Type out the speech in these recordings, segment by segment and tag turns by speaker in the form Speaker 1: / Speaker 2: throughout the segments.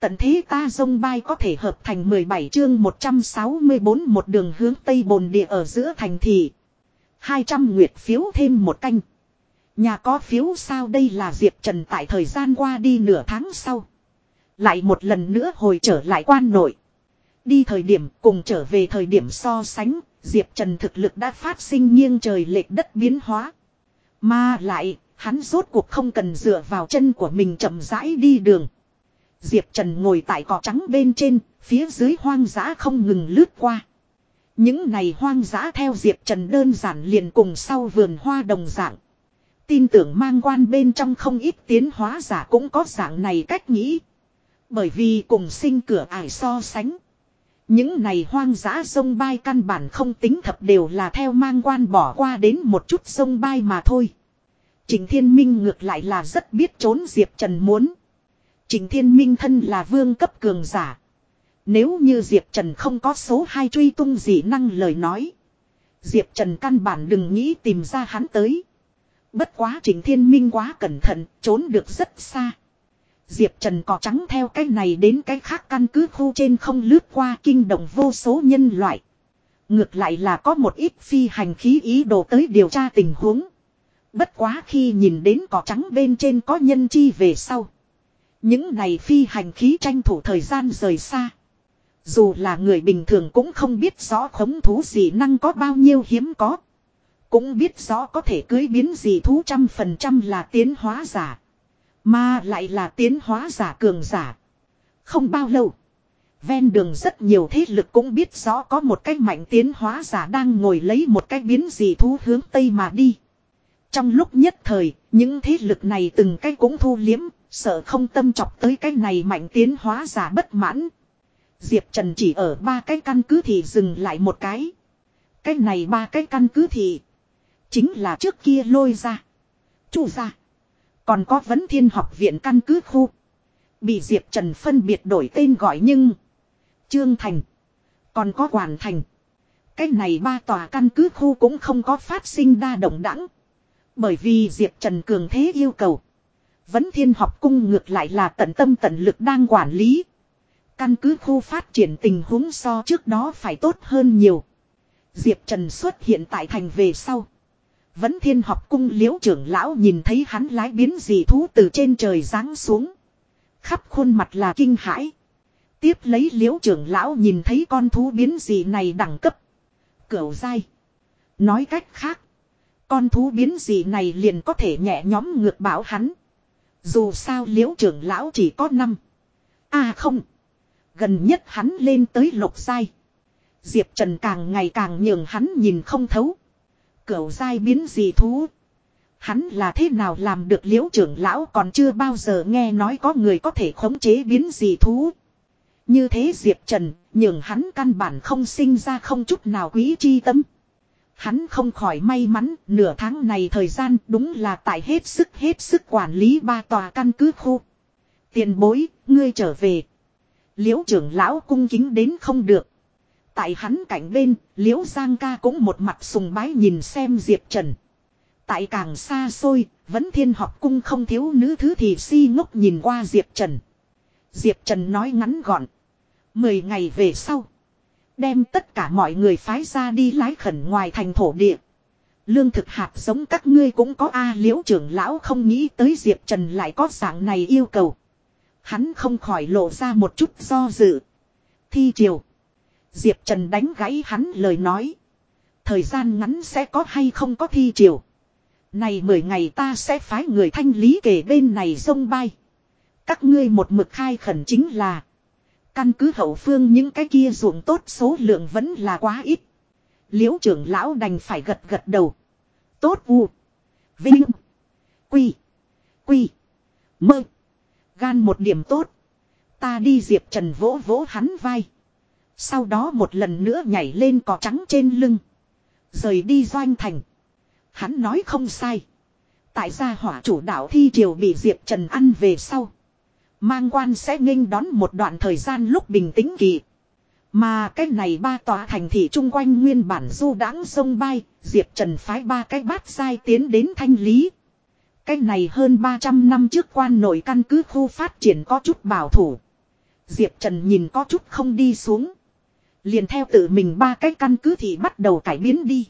Speaker 1: Tận thế ta dông bay có thể hợp thành 17 chương 164 một đường hướng Tây Bồn Địa ở giữa thành thị. 200 nguyệt phiếu thêm một canh. Nhà có phiếu sao đây là Diệp Trần tại thời gian qua đi nửa tháng sau. Lại một lần nữa hồi trở lại quan nội. Đi thời điểm cùng trở về thời điểm so sánh, Diệp Trần thực lực đã phát sinh nghiêng trời lệch đất biến hóa. Mà lại, hắn rốt cuộc không cần dựa vào chân của mình chậm rãi đi đường. Diệp Trần ngồi tại cỏ trắng bên trên, phía dưới hoang dã không ngừng lướt qua. Những này hoang dã theo Diệp Trần đơn giản liền cùng sau vườn hoa đồng dạng. Tin tưởng mang quan bên trong không ít tiến hóa giả cũng có dạng này cách nghĩ. Bởi vì cùng sinh cửa ải so sánh. Những này hoang dã sông bay căn bản không tính thập đều là theo mang quan bỏ qua đến một chút sông bay mà thôi. Trình Thiên Minh ngược lại là rất biết trốn Diệp Trần muốn. Trình Thiên Minh thân là vương cấp cường giả. Nếu như Diệp Trần không có số 2 truy tung dị năng lời nói. Diệp Trần căn bản đừng nghĩ tìm ra hắn tới. Bất quá Trình Thiên Minh quá cẩn thận, trốn được rất xa. Diệp Trần cỏ trắng theo cái này đến cái khác căn cứ khu trên không lướt qua kinh động vô số nhân loại. Ngược lại là có một ít phi hành khí ý đồ tới điều tra tình huống. Bất quá khi nhìn đến cỏ trắng bên trên có nhân chi về sau. Những này phi hành khí tranh thủ thời gian rời xa. Dù là người bình thường cũng không biết rõ khống thú gì năng có bao nhiêu hiếm có. Cũng biết rõ có thể cưới biến gì thú trăm phần trăm là tiến hóa giả. Mà lại là tiến hóa giả cường giả. Không bao lâu. Ven đường rất nhiều thế lực cũng biết rõ có một cái mạnh tiến hóa giả đang ngồi lấy một cái biến gì thú hướng Tây mà đi. Trong lúc nhất thời, những thế lực này từng cái cũng thu liếm, sợ không tâm chọc tới cái này mạnh tiến hóa giả bất mãn. Diệp Trần chỉ ở ba cái căn cứ thì dừng lại một cái. Cái này ba cái căn cứ thì chính là trước kia lôi ra, chu ra. Còn có vấn thiên học viện căn cứ khu. Bị Diệp Trần phân biệt đổi tên gọi nhưng. Trương Thành. Còn có Quản Thành. Cái này ba tòa căn cứ khu cũng không có phát sinh đa động đẳng. Bởi vì Diệp Trần cường thế yêu cầu. Vấn thiên học cung ngược lại là tận tâm tận lực đang quản lý. Căn cứ khu phát triển tình huống so trước đó phải tốt hơn nhiều. Diệp Trần xuất hiện tại thành về sau. Vẫn thiên học cung liễu trưởng lão nhìn thấy hắn lái biến dị thú từ trên trời giáng xuống. Khắp khuôn mặt là kinh hãi. Tiếp lấy liễu trưởng lão nhìn thấy con thú biến dị này đẳng cấp. Cửu dai. Nói cách khác. Con thú biến dị này liền có thể nhẹ nhóm ngược bảo hắn. Dù sao liễu trưởng lão chỉ có năm. À không. Gần nhất hắn lên tới lục dai. Diệp Trần càng ngày càng nhường hắn nhìn không thấu. Cửu dai biến gì thú. Hắn là thế nào làm được liễu trưởng lão còn chưa bao giờ nghe nói có người có thể khống chế biến gì thú. Như thế Diệp Trần, nhường hắn căn bản không sinh ra không chút nào quý chi tâm. Hắn không khỏi may mắn, nửa tháng này thời gian đúng là tại hết sức hết sức quản lý ba tòa căn cứ khu. Tiền bối, ngươi trở về. Liễu trưởng lão cung kính đến không được. Tại hắn cạnh bên, Liễu Giang ca cũng một mặt sùng bái nhìn xem Diệp Trần. Tại càng xa xôi, vẫn thiên học cung không thiếu nữ thứ thì si ngốc nhìn qua Diệp Trần. Diệp Trần nói ngắn gọn. Mười ngày về sau. Đem tất cả mọi người phái ra đi lái khẩn ngoài thành thổ địa. Lương thực hạt giống các ngươi cũng có A liễu trưởng lão không nghĩ tới Diệp Trần lại có dạng này yêu cầu. Hắn không khỏi lộ ra một chút do dự. Thi triều. Diệp Trần đánh gãy hắn lời nói. Thời gian ngắn sẽ có hay không có thi triều. Này mười ngày ta sẽ phái người thanh lý kể bên này sông bay. Các ngươi một mực khai khẩn chính là. Căn cứ hậu phương những cái kia ruộng tốt số lượng vẫn là quá ít. Liễu trưởng lão đành phải gật gật đầu. Tốt u. Vinh. Quy. Quy. Mơ. Gan một điểm tốt. Ta đi Diệp Trần vỗ vỗ hắn vai. Sau đó một lần nữa nhảy lên cỏ trắng trên lưng. Rời đi doanh thành. Hắn nói không sai. Tại gia hỏa chủ đạo thi triều bị Diệp Trần ăn về sau. Mang quan sẽ nghênh đón một đoạn thời gian lúc bình tĩnh kỳ. Mà cái này ba tòa thành thị chung quanh nguyên bản du đãng sông bay, Diệp Trần phái ba cái bát sai tiến đến thanh lý. Cái này hơn 300 năm trước quan nội căn cứ khu phát triển có chút bảo thủ. Diệp Trần nhìn có chút không đi xuống. Liền theo tự mình ba cái căn cứ thì bắt đầu cải biến đi.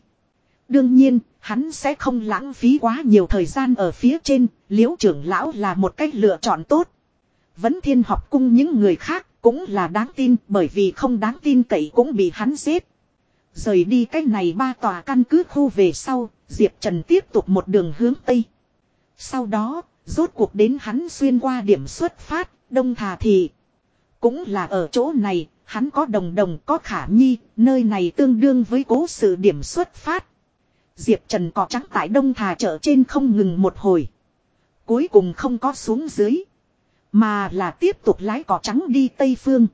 Speaker 1: Đương nhiên, hắn sẽ không lãng phí quá nhiều thời gian ở phía trên, liễu trưởng lão là một cách lựa chọn tốt. Vẫn thiên học cung những người khác cũng là đáng tin bởi vì không đáng tin cậy cũng bị hắn giết. Rời đi cách này ba tòa căn cứ khu về sau, Diệp Trần tiếp tục một đường hướng Tây. Sau đó, rốt cuộc đến hắn xuyên qua điểm xuất phát, Đông Thà Thị. Cũng là ở chỗ này, hắn có đồng đồng có khả nhi, nơi này tương đương với cố sự điểm xuất phát. Diệp Trần cỏ trắng tại Đông Thà chợ trên không ngừng một hồi. Cuối cùng không có xuống dưới. Mà là tiếp tục lái cỏ trắng đi Tây Phương.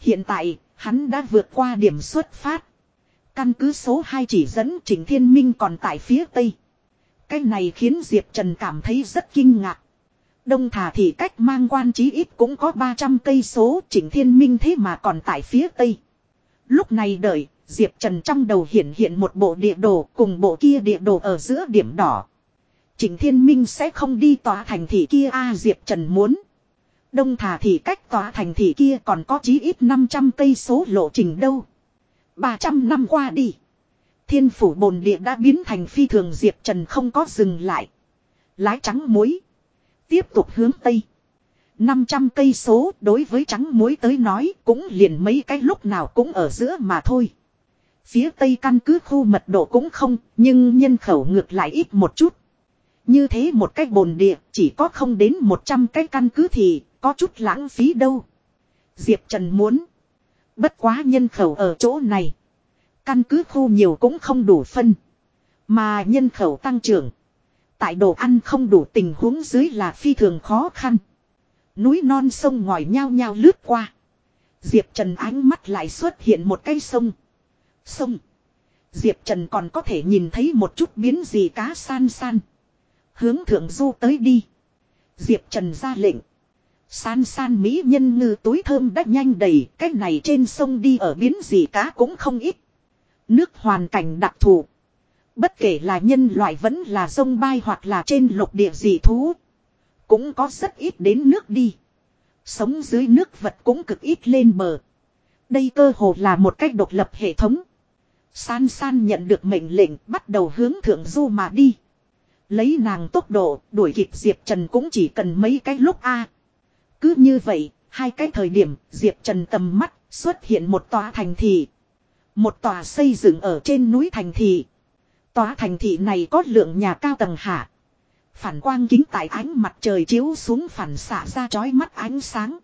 Speaker 1: Hiện tại, hắn đã vượt qua điểm xuất phát. Căn cứ số 2 chỉ dẫn Trình Thiên Minh còn tại phía Tây. Cái này khiến Diệp Trần cảm thấy rất kinh ngạc. Đông thả thì cách mang quan chí ít cũng có 300 cây số Trình Thiên Minh thế mà còn tại phía Tây. Lúc này đợi, Diệp Trần trong đầu hiện hiện một bộ địa đồ cùng bộ kia địa đồ ở giữa điểm đỏ. Trình Thiên Minh sẽ không đi tòa thành thị kia a Diệp Trần muốn. Đông thả thì cách tòa thành thị kia còn có chí ít 500 cây số lộ trình đâu. 300 năm qua đi. Thiên phủ bồn địa đã biến thành phi thường Diệp Trần không có dừng lại. Lái trắng muối. Tiếp tục hướng Tây. 500 cây số đối với trắng muối tới nói cũng liền mấy cái lúc nào cũng ở giữa mà thôi. Phía Tây căn cứ khu mật độ cũng không, nhưng nhân khẩu ngược lại ít một chút. Như thế một cái bồn địa chỉ có không đến 100 cái căn cứ thì có chút lãng phí đâu. Diệp Trần muốn. Bất quá nhân khẩu ở chỗ này. Căn cứ khu nhiều cũng không đủ phân. Mà nhân khẩu tăng trưởng. Tại đồ ăn không đủ tình huống dưới là phi thường khó khăn. Núi non sông ngòi nhao nhao lướt qua. Diệp Trần ánh mắt lại xuất hiện một cái sông. Sông. Diệp Trần còn có thể nhìn thấy một chút biến gì cá san san. Hướng thượng du tới đi. Diệp Trần ra lệnh. San san mỹ nhân ngư túi thơm đã nhanh đầy, cái này trên sông đi ở biến gì cá cũng không ít. Nước hoàn cảnh đặc thù. Bất kể là nhân loại vẫn là sông bay hoặc là trên lục địa dị thú. Cũng có rất ít đến nước đi. Sống dưới nước vật cũng cực ít lên bờ. Đây cơ hồ là một cách độc lập hệ thống. San san nhận được mệnh lệnh bắt đầu hướng thượng du mà đi. Lấy nàng tốc độ đuổi kịp Diệp Trần cũng chỉ cần mấy cái lúc A. Cứ như vậy, hai cái thời điểm Diệp Trần tầm mắt xuất hiện một tòa thành thị. Một tòa xây dựng ở trên núi thành thị. Tòa thành thị này có lượng nhà cao tầng hạ. Phản quang kính tại ánh mặt trời chiếu xuống phản xạ ra chói mắt ánh sáng.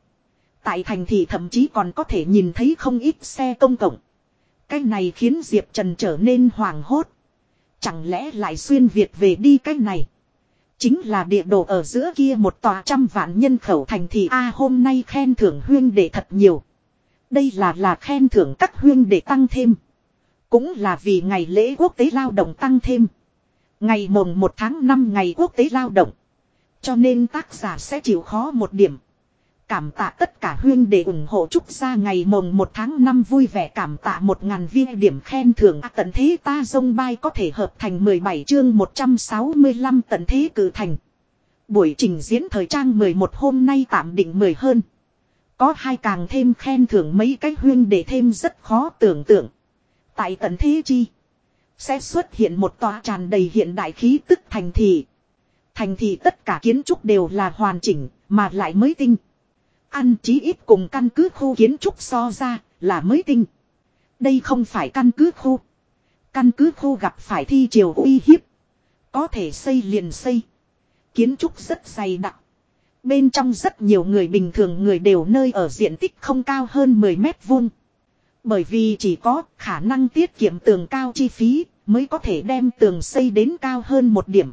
Speaker 1: Tại thành thị thậm chí còn có thể nhìn thấy không ít xe công cộng. Cái này khiến Diệp Trần trở nên hoảng hốt. Chẳng lẽ lại xuyên Việt về đi cái này. Chính là địa đồ ở giữa kia một tòa trăm vạn nhân khẩu thành thị A, hôm nay khen thưởng huyên để thật nhiều. Đây là là khen thưởng các huyên để tăng thêm. Cũng là vì ngày lễ quốc tế lao động tăng thêm. Ngày mồng 1 tháng 5 ngày quốc tế lao động. Cho nên tác giả sẽ chịu khó một điểm. Cảm tạ tất cả huyên để ủng hộ chúc ra ngày mồng 1 tháng 5 vui vẻ cảm tạ 1.000 viên điểm khen thưởng à, tận thế ta dông bay có thể hợp thành 17 chương 165 tận thế cử thành. Buổi trình diễn thời trang 11 hôm nay tạm định 10 hơn. Có hai càng thêm khen thưởng mấy cái huyên để thêm rất khó tưởng tượng. Tại tận thế chi. Sẽ xuất hiện một tòa tràn đầy hiện đại khí tức thành thị. Thành thị tất cả kiến trúc đều là hoàn chỉnh, mà lại mới tinh. Ăn chí ít cùng căn cứ khu kiến trúc so ra, là mới tinh. Đây không phải căn cứ khu. Căn cứ khu gặp phải thi triều uy hiếp. Có thể xây liền xây. Kiến trúc rất dày đặc. Bên trong rất nhiều người bình thường người đều nơi ở diện tích không cao hơn 10 mét vuông. Bởi vì chỉ có khả năng tiết kiệm tường cao chi phí mới có thể đem tường xây đến cao hơn một điểm.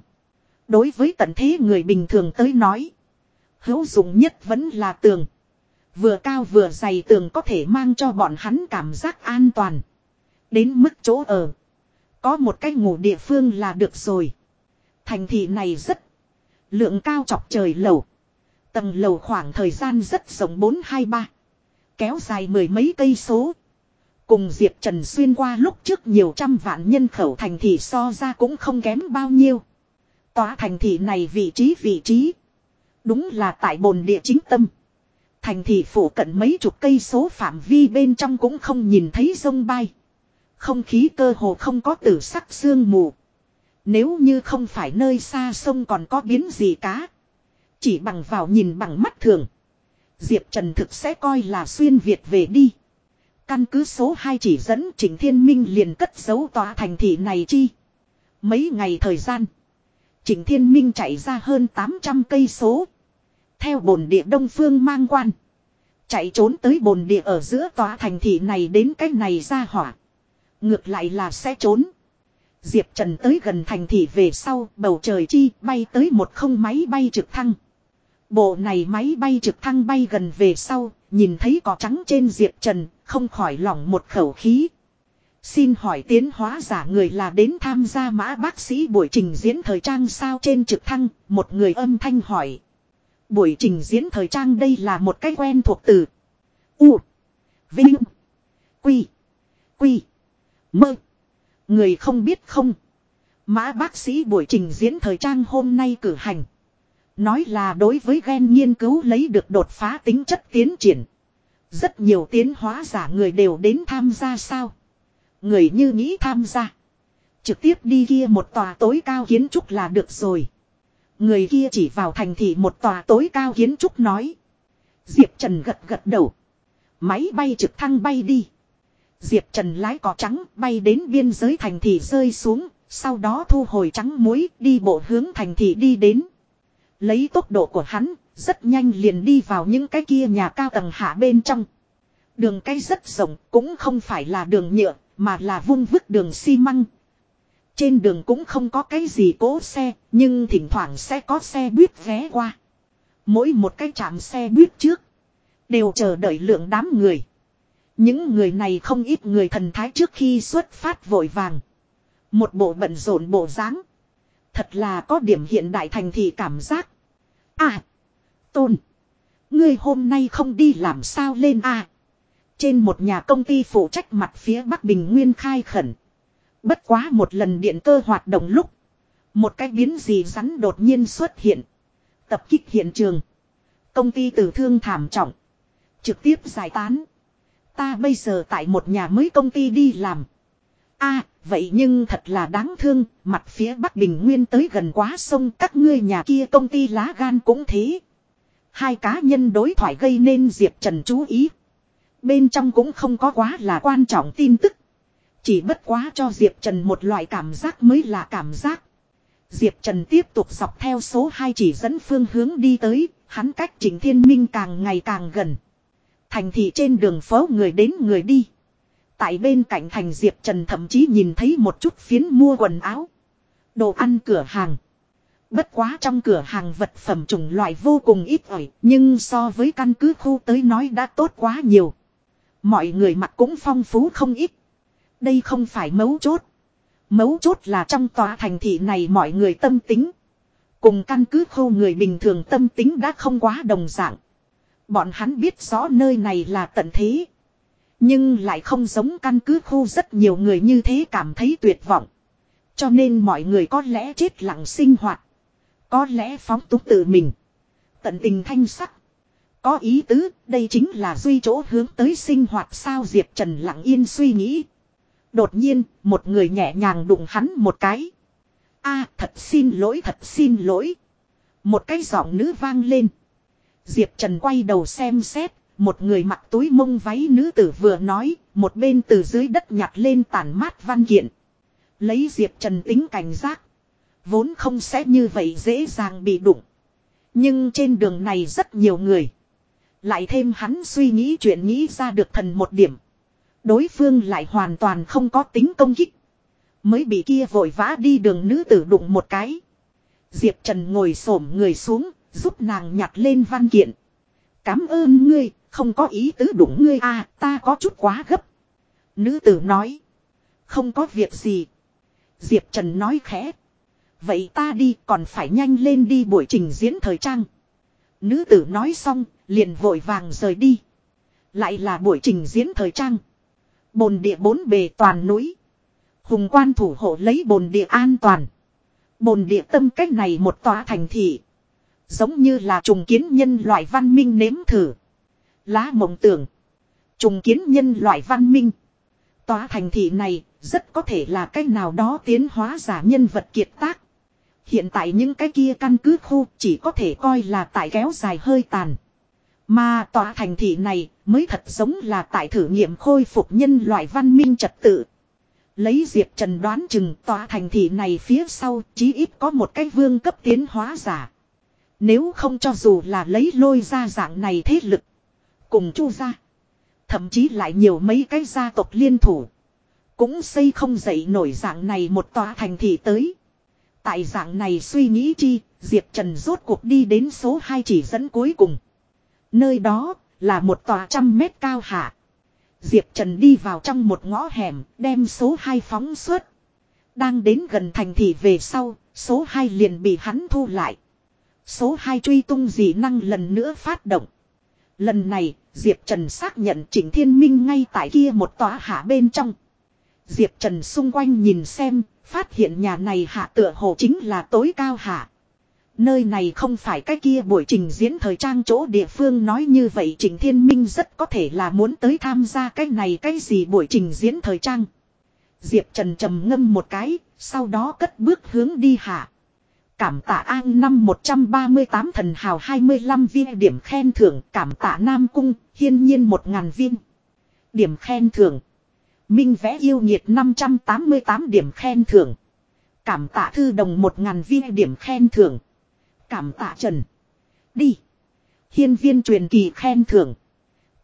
Speaker 1: Đối với tận thế người bình thường tới nói. Hữu dụng nhất vẫn là tường. Vừa cao vừa dày tường có thể mang cho bọn hắn cảm giác an toàn. Đến mức chỗ ở. Có một cái ngủ địa phương là được rồi. Thành thị này rất lượng cao chọc trời lầu. Tầng lầu khoảng thời gian rất rộng 423. Kéo dài mười mấy cây số. Cùng Diệp Trần xuyên qua lúc trước nhiều trăm vạn nhân khẩu thành thị so ra cũng không kém bao nhiêu. Tòa thành thị này vị trí vị trí. Đúng là tại bồn địa chính tâm. thành thị phủ cận mấy chục cây số phạm vi bên trong cũng không nhìn thấy sông bay. Không khí cơ hồ không có tử sắc sương mù. Nếu như không phải nơi xa sông còn có biến gì cá. Chỉ bằng vào nhìn bằng mắt thường. Diệp Trần thực sẽ coi là xuyên Việt về đi. Căn cứ số 2 chỉ dẫn Trịnh Thiên Minh liền cất giấu tòa thành thị này chi. Mấy ngày thời gian. Trịnh Thiên Minh chạy ra hơn 800 cây số. Theo bồn địa đông phương mang quan. Chạy trốn tới bồn địa ở giữa tòa thành thị này đến cách này ra hỏa. Ngược lại là sẽ trốn. Diệp Trần tới gần thành thị về sau bầu trời chi bay tới một không máy bay trực thăng. Bộ này máy bay trực thăng bay gần về sau, nhìn thấy cỏ trắng trên Diệp Trần, không khỏi lỏng một khẩu khí. Xin hỏi tiến hóa giả người là đến tham gia mã bác sĩ buổi trình diễn thời trang sao trên trực thăng, một người âm thanh hỏi. Buổi trình diễn thời trang đây là một cái quen thuộc từ. U. Vinh. Quy. Quy. Mơ. Người không biết không. Mã bác sĩ buổi trình diễn thời trang hôm nay cử hành. Nói là đối với gen nghiên cứu lấy được đột phá tính chất tiến triển. Rất nhiều tiến hóa giả người đều đến tham gia sao. Người như nghĩ tham gia. Trực tiếp đi kia một tòa tối cao kiến trúc là được rồi. Người kia chỉ vào thành thị một tòa tối cao kiến trúc nói. Diệp Trần gật gật đầu. Máy bay trực thăng bay đi. Diệp Trần lái cỏ trắng bay đến biên giới thành thị rơi xuống. Sau đó thu hồi trắng muối đi bộ hướng thành thị đi đến. Lấy tốc độ của hắn, rất nhanh liền đi vào những cái kia nhà cao tầng hạ bên trong. Đường cây rất rộng, cũng không phải là đường nhựa, mà là vung vứt đường xi măng. Trên đường cũng không có cái gì cố xe, nhưng thỉnh thoảng sẽ có xe buýt ghé qua. Mỗi một cái chạm xe buýt trước, đều chờ đợi lượng đám người. Những người này không ít người thần thái trước khi xuất phát vội vàng. Một bộ bận rộn bộ dáng Thật là có điểm hiện đại thành thị cảm giác. À. Tôn. Ngươi hôm nay không đi làm sao lên à. Trên một nhà công ty phụ trách mặt phía Bắc Bình Nguyên khai khẩn. Bất quá một lần điện cơ hoạt động lúc. Một cái biến gì rắn đột nhiên xuất hiện. Tập kích hiện trường. Công ty tử thương thảm trọng. Trực tiếp giải tán. Ta bây giờ tại một nhà mới công ty đi làm. a vậy nhưng thật là đáng thương, mặt phía Bắc Bình Nguyên tới gần quá sông các ngươi nhà kia công ty lá gan cũng thế. Hai cá nhân đối thoại gây nên Diệp Trần chú ý. Bên trong cũng không có quá là quan trọng tin tức. Chỉ bất quá cho Diệp Trần một loại cảm giác mới là cảm giác. Diệp Trần tiếp tục dọc theo số 2 chỉ dẫn phương hướng đi tới, hắn cách Trình Thiên Minh càng ngày càng gần. Thành thị trên đường phố người đến người đi. Tại bên cạnh thành Diệp Trần thậm chí nhìn thấy một chút phiến mua quần áo. Đồ ăn cửa hàng. Bất quá trong cửa hàng vật phẩm chủng loại vô cùng ít ỏi, nhưng so với căn cứ khu tới nói đã tốt quá nhiều. Mọi người mặc cũng phong phú không ít. Đây không phải mấu chốt. Mấu chốt là trong tòa thành thị này mọi người tâm tính. Cùng căn cứ khu người bình thường tâm tính đã không quá đồng dạng. Bọn hắn biết rõ nơi này là tận thế. Nhưng lại không giống căn cứ khu rất nhiều người như thế cảm thấy tuyệt vọng. Cho nên mọi người có lẽ chết lặng sinh hoạt. Có lẽ phóng túng tự mình. Tận tình thanh sắc. Có ý tứ, đây chính là duy chỗ hướng tới sinh hoạt sao Diệp Trần lặng yên suy nghĩ. Đột nhiên, một người nhẹ nhàng đụng hắn một cái. a thật xin lỗi thật xin lỗi. Một cái giọng nữ vang lên. Diệp Trần quay đầu xem xét, một người mặc túi mông váy nữ tử vừa nói, một bên từ dưới đất nhặt lên tàn mát văn kiện. Lấy Diệp Trần tính cảnh giác. Vốn không sẽ như vậy dễ dàng bị đụng. Nhưng trên đường này rất nhiều người. Lại thêm hắn suy nghĩ chuyện nghĩ ra được thần một điểm. Đối phương lại hoàn toàn không có tính công kích. Mới bị kia vội vã đi đường nữ tử đụng một cái. Diệp Trần ngồi xổm người xuống, giúp nàng nhặt lên văn kiện. Cám ơn ngươi, không có ý tứ đụng ngươi à, ta có chút quá gấp. Nữ tử nói. Không có việc gì. Diệp Trần nói khẽ. Vậy ta đi còn phải nhanh lên đi buổi trình diễn thời trang. Nữ tử nói xong, liền vội vàng rời đi. Lại là buổi trình diễn thời trang. Bồn địa bốn bề toàn núi. Hùng quan thủ hộ lấy bồn địa an toàn. Bồn địa tâm cách này một tòa thành thị. Giống như là trùng kiến nhân loại văn minh nếm thử. Lá mộng tưởng. Trùng kiến nhân loại văn minh. Tòa thành thị này rất có thể là cách nào đó tiến hóa giả nhân vật kiệt tác. Hiện tại những cái kia căn cứ khu chỉ có thể coi là tại kéo dài hơi tàn. Mà tòa thành thị này mới thật giống là tại thử nghiệm khôi phục nhân loại văn minh trật tự. Lấy Diệp Trần đoán chừng tòa thành thị này phía sau chí ít có một cái vương cấp tiến hóa giả. Nếu không cho dù là lấy lôi ra dạng này thế lực. Cùng chu ra. Thậm chí lại nhiều mấy cái gia tộc liên thủ. Cũng xây không dậy nổi dạng này một tòa thành thị tới. Tại dạng này suy nghĩ chi, Diệp Trần rốt cuộc đi đến số 2 chỉ dẫn cuối cùng. Nơi đó là một tòa trăm mét cao hạ. Diệp Trần đi vào trong một ngõ hẻm, đem số 2 phóng suốt. Đang đến gần thành thị về sau, số 2 liền bị hắn thu lại. Số 2 truy tung dị năng lần nữa phát động. Lần này, Diệp Trần xác nhận Trịnh Thiên Minh ngay tại kia một tòa hạ bên trong. Diệp Trần xung quanh nhìn xem, phát hiện nhà này hạ tựa hồ chính là tối cao hạ. Nơi này không phải cái kia buổi trình diễn thời trang chỗ địa phương nói như vậy Trình Thiên Minh rất có thể là muốn tới tham gia cái này cái gì buổi trình diễn thời trang. Diệp Trần trầm ngâm một cái, sau đó cất bước hướng đi hạ. Cảm tạ an năm 138 thần hào 25 viên điểm khen thưởng cảm tạ Nam Cung, hiên nhiên 1.000 viên. Điểm khen thưởng. Minh vẽ yêu nhiệt 588 điểm khen thưởng. Cảm tạ thư đồng 1.000 viên điểm khen thưởng. Cảm tạ Trần. Đi. Hiên viên truyền kỳ khen thưởng.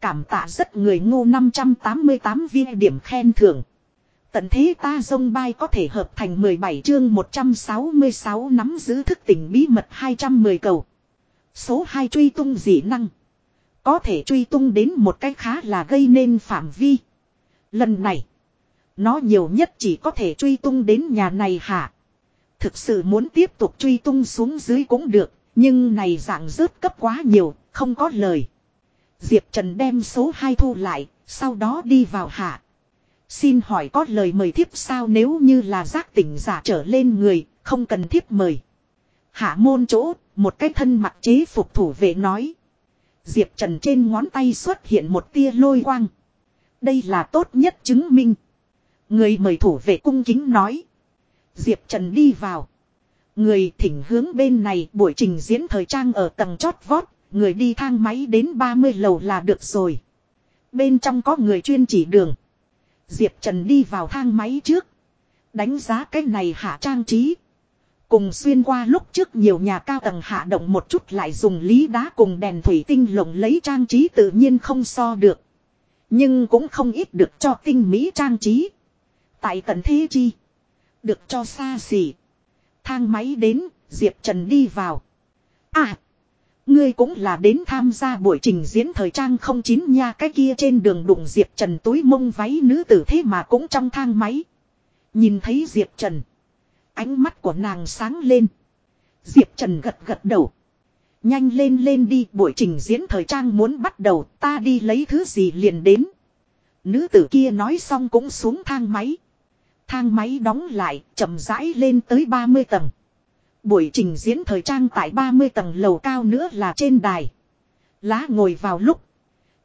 Speaker 1: Cảm tạ rất người ngu 588 viên điểm khen thưởng. Tận thế ta dông bay có thể hợp thành 17 chương 166 nắm giữ thức tỉnh bí mật 210 cầu. Số 2 truy tung dị năng. Có thể truy tung đến một cách khá là gây nên phạm vi. Lần này. Nó nhiều nhất chỉ có thể truy tung đến nhà này hả. Thực sự muốn tiếp tục truy tung xuống dưới cũng được. Nhưng này dạng rớt cấp quá nhiều. Không có lời. Diệp Trần đem số 2 thu lại. Sau đó đi vào hạ. Xin hỏi có lời mời thiếp sao nếu như là giác tỉnh giả trở lên người, không cần thiếp mời. Hạ môn chỗ, một cái thân mặt chế phục thủ vệ nói. Diệp Trần trên ngón tay xuất hiện một tia lôi quang. Đây là tốt nhất chứng minh. Người mời thủ vệ cung kính nói. Diệp Trần đi vào. Người thỉnh hướng bên này, buổi trình diễn thời trang ở tầng chót vót. Người đi thang máy đến 30 lầu là được rồi. Bên trong có người chuyên chỉ đường. Diệp Trần đi vào thang máy trước. Đánh giá cái này hạ trang trí. Cùng xuyên qua lúc trước nhiều nhà cao tầng hạ động một chút lại dùng lý đá cùng đèn thủy tinh lồng lấy trang trí tự nhiên không so được. Nhưng cũng không ít được cho tinh mỹ trang trí. Tại tận thế chi. Được cho xa xỉ. Thang máy đến, Diệp Trần đi vào. À! Ngươi cũng là đến tham gia buổi trình diễn thời trang không chín nha cái kia trên đường đụng Diệp Trần túi mông váy nữ tử thế mà cũng trong thang máy. Nhìn thấy Diệp Trần. Ánh mắt của nàng sáng lên. Diệp Trần gật gật đầu. Nhanh lên lên đi buổi trình diễn thời trang muốn bắt đầu ta đi lấy thứ gì liền đến. Nữ tử kia nói xong cũng xuống thang máy. Thang máy đóng lại chậm rãi lên tới 30 tầng. Buổi trình diễn thời trang tại 30 tầng lầu cao nữa là trên đài. Lá ngồi vào lúc.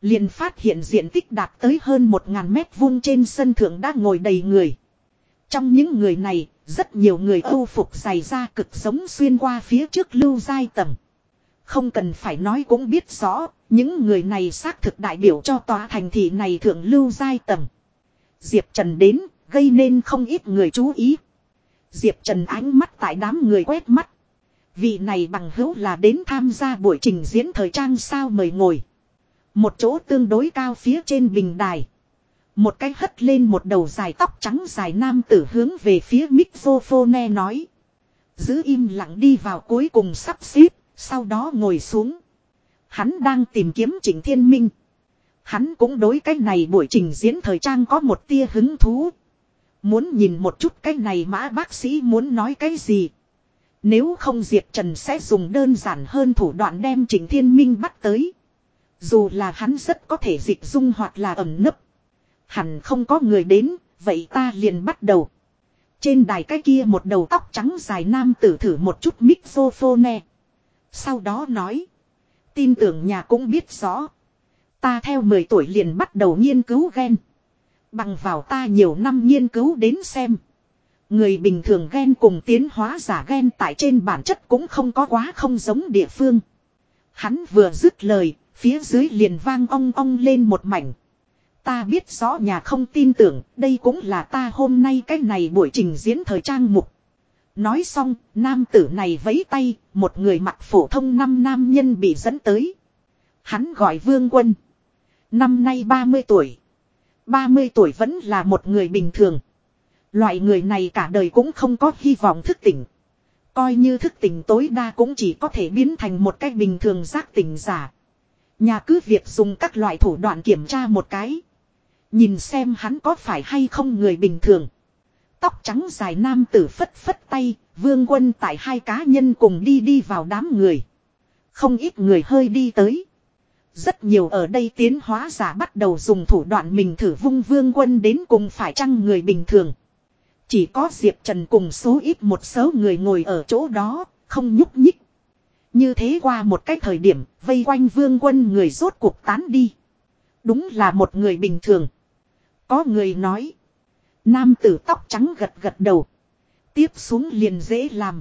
Speaker 1: Liền phát hiện diện tích đạt tới hơn 1.000 mét vuông trên sân thượng đã ngồi đầy người. Trong những người này, rất nhiều người âu phục dày ra cực giống xuyên qua phía trước lưu giai tầng. Không cần phải nói cũng biết rõ, những người này xác thực đại biểu cho tòa thành thị này thượng lưu giai tầng. Diệp Trần đến, gây nên không ít người chú ý. Diệp Trần ánh mắt tại đám người quét mắt. Vị này bằng hữu là đến tham gia buổi trình diễn thời trang sao mời ngồi. Một chỗ tương đối cao phía trên bình đài. Một cái hất lên một đầu dài tóc trắng dài nam tử hướng về phía mixophone nói. Giữ im lặng đi vào cuối cùng sắp xếp, sau đó ngồi xuống. Hắn đang tìm kiếm Trịnh Thiên Minh. Hắn cũng đối cái này buổi trình diễn thời trang có một tia hứng thú. Muốn nhìn một chút cái này mã bác sĩ muốn nói cái gì. Nếu không Diệp Trần sẽ dùng đơn giản hơn thủ đoạn đem Trịnh Thiên Minh bắt tới. Dù là hắn rất có thể dịch dung hoặc là ẩm nấp. Hẳn không có người đến, vậy ta liền bắt đầu. Trên đài cái kia một đầu tóc trắng dài nam tử thử một chút mixophone. Sau đó nói. Tin tưởng nhà cũng biết rõ. Ta theo 10 tuổi liền bắt đầu nghiên cứu gen. Bằng vào ta nhiều năm nghiên cứu đến xem. Người bình thường gen cùng tiến hóa giả gen tại trên bản chất cũng không có quá không giống địa phương. Hắn vừa dứt lời, phía dưới liền vang ong ong lên một mảnh. Ta biết rõ nhà không tin tưởng, đây cũng là ta hôm nay cái này buổi trình diễn thời trang mục. Nói xong, nam tử này vẫy tay, một người mặc phổ thông năm nam nhân bị dẫn tới. Hắn gọi vương quân. Năm nay 30 tuổi. 30 tuổi vẫn là một người bình thường. Loại người này cả đời cũng không có hy vọng thức tỉnh. Coi như thức tỉnh tối đa cũng chỉ có thể biến thành một cách bình thường giác tỉnh giả. Nhà cứ việc dùng các loại thủ đoạn kiểm tra một cái. Nhìn xem hắn có phải hay không người bình thường. Tóc trắng dài nam tử phất phất tay, vương quân tại hai cá nhân cùng đi đi vào đám người. Không ít người hơi đi tới. Rất nhiều ở đây tiến hóa giả bắt đầu dùng thủ đoạn mình thử vung vương quân đến cùng phải chăng người bình thường. Chỉ có Diệp Trần cùng số ít một số người ngồi ở chỗ đó, không nhúc nhích. Như thế qua một cái thời điểm, vây quanh vương quân người rốt cuộc tán đi. Đúng là một người bình thường. Có người nói. Nam tử tóc trắng gật gật đầu. Tiếp xuống liền dễ làm.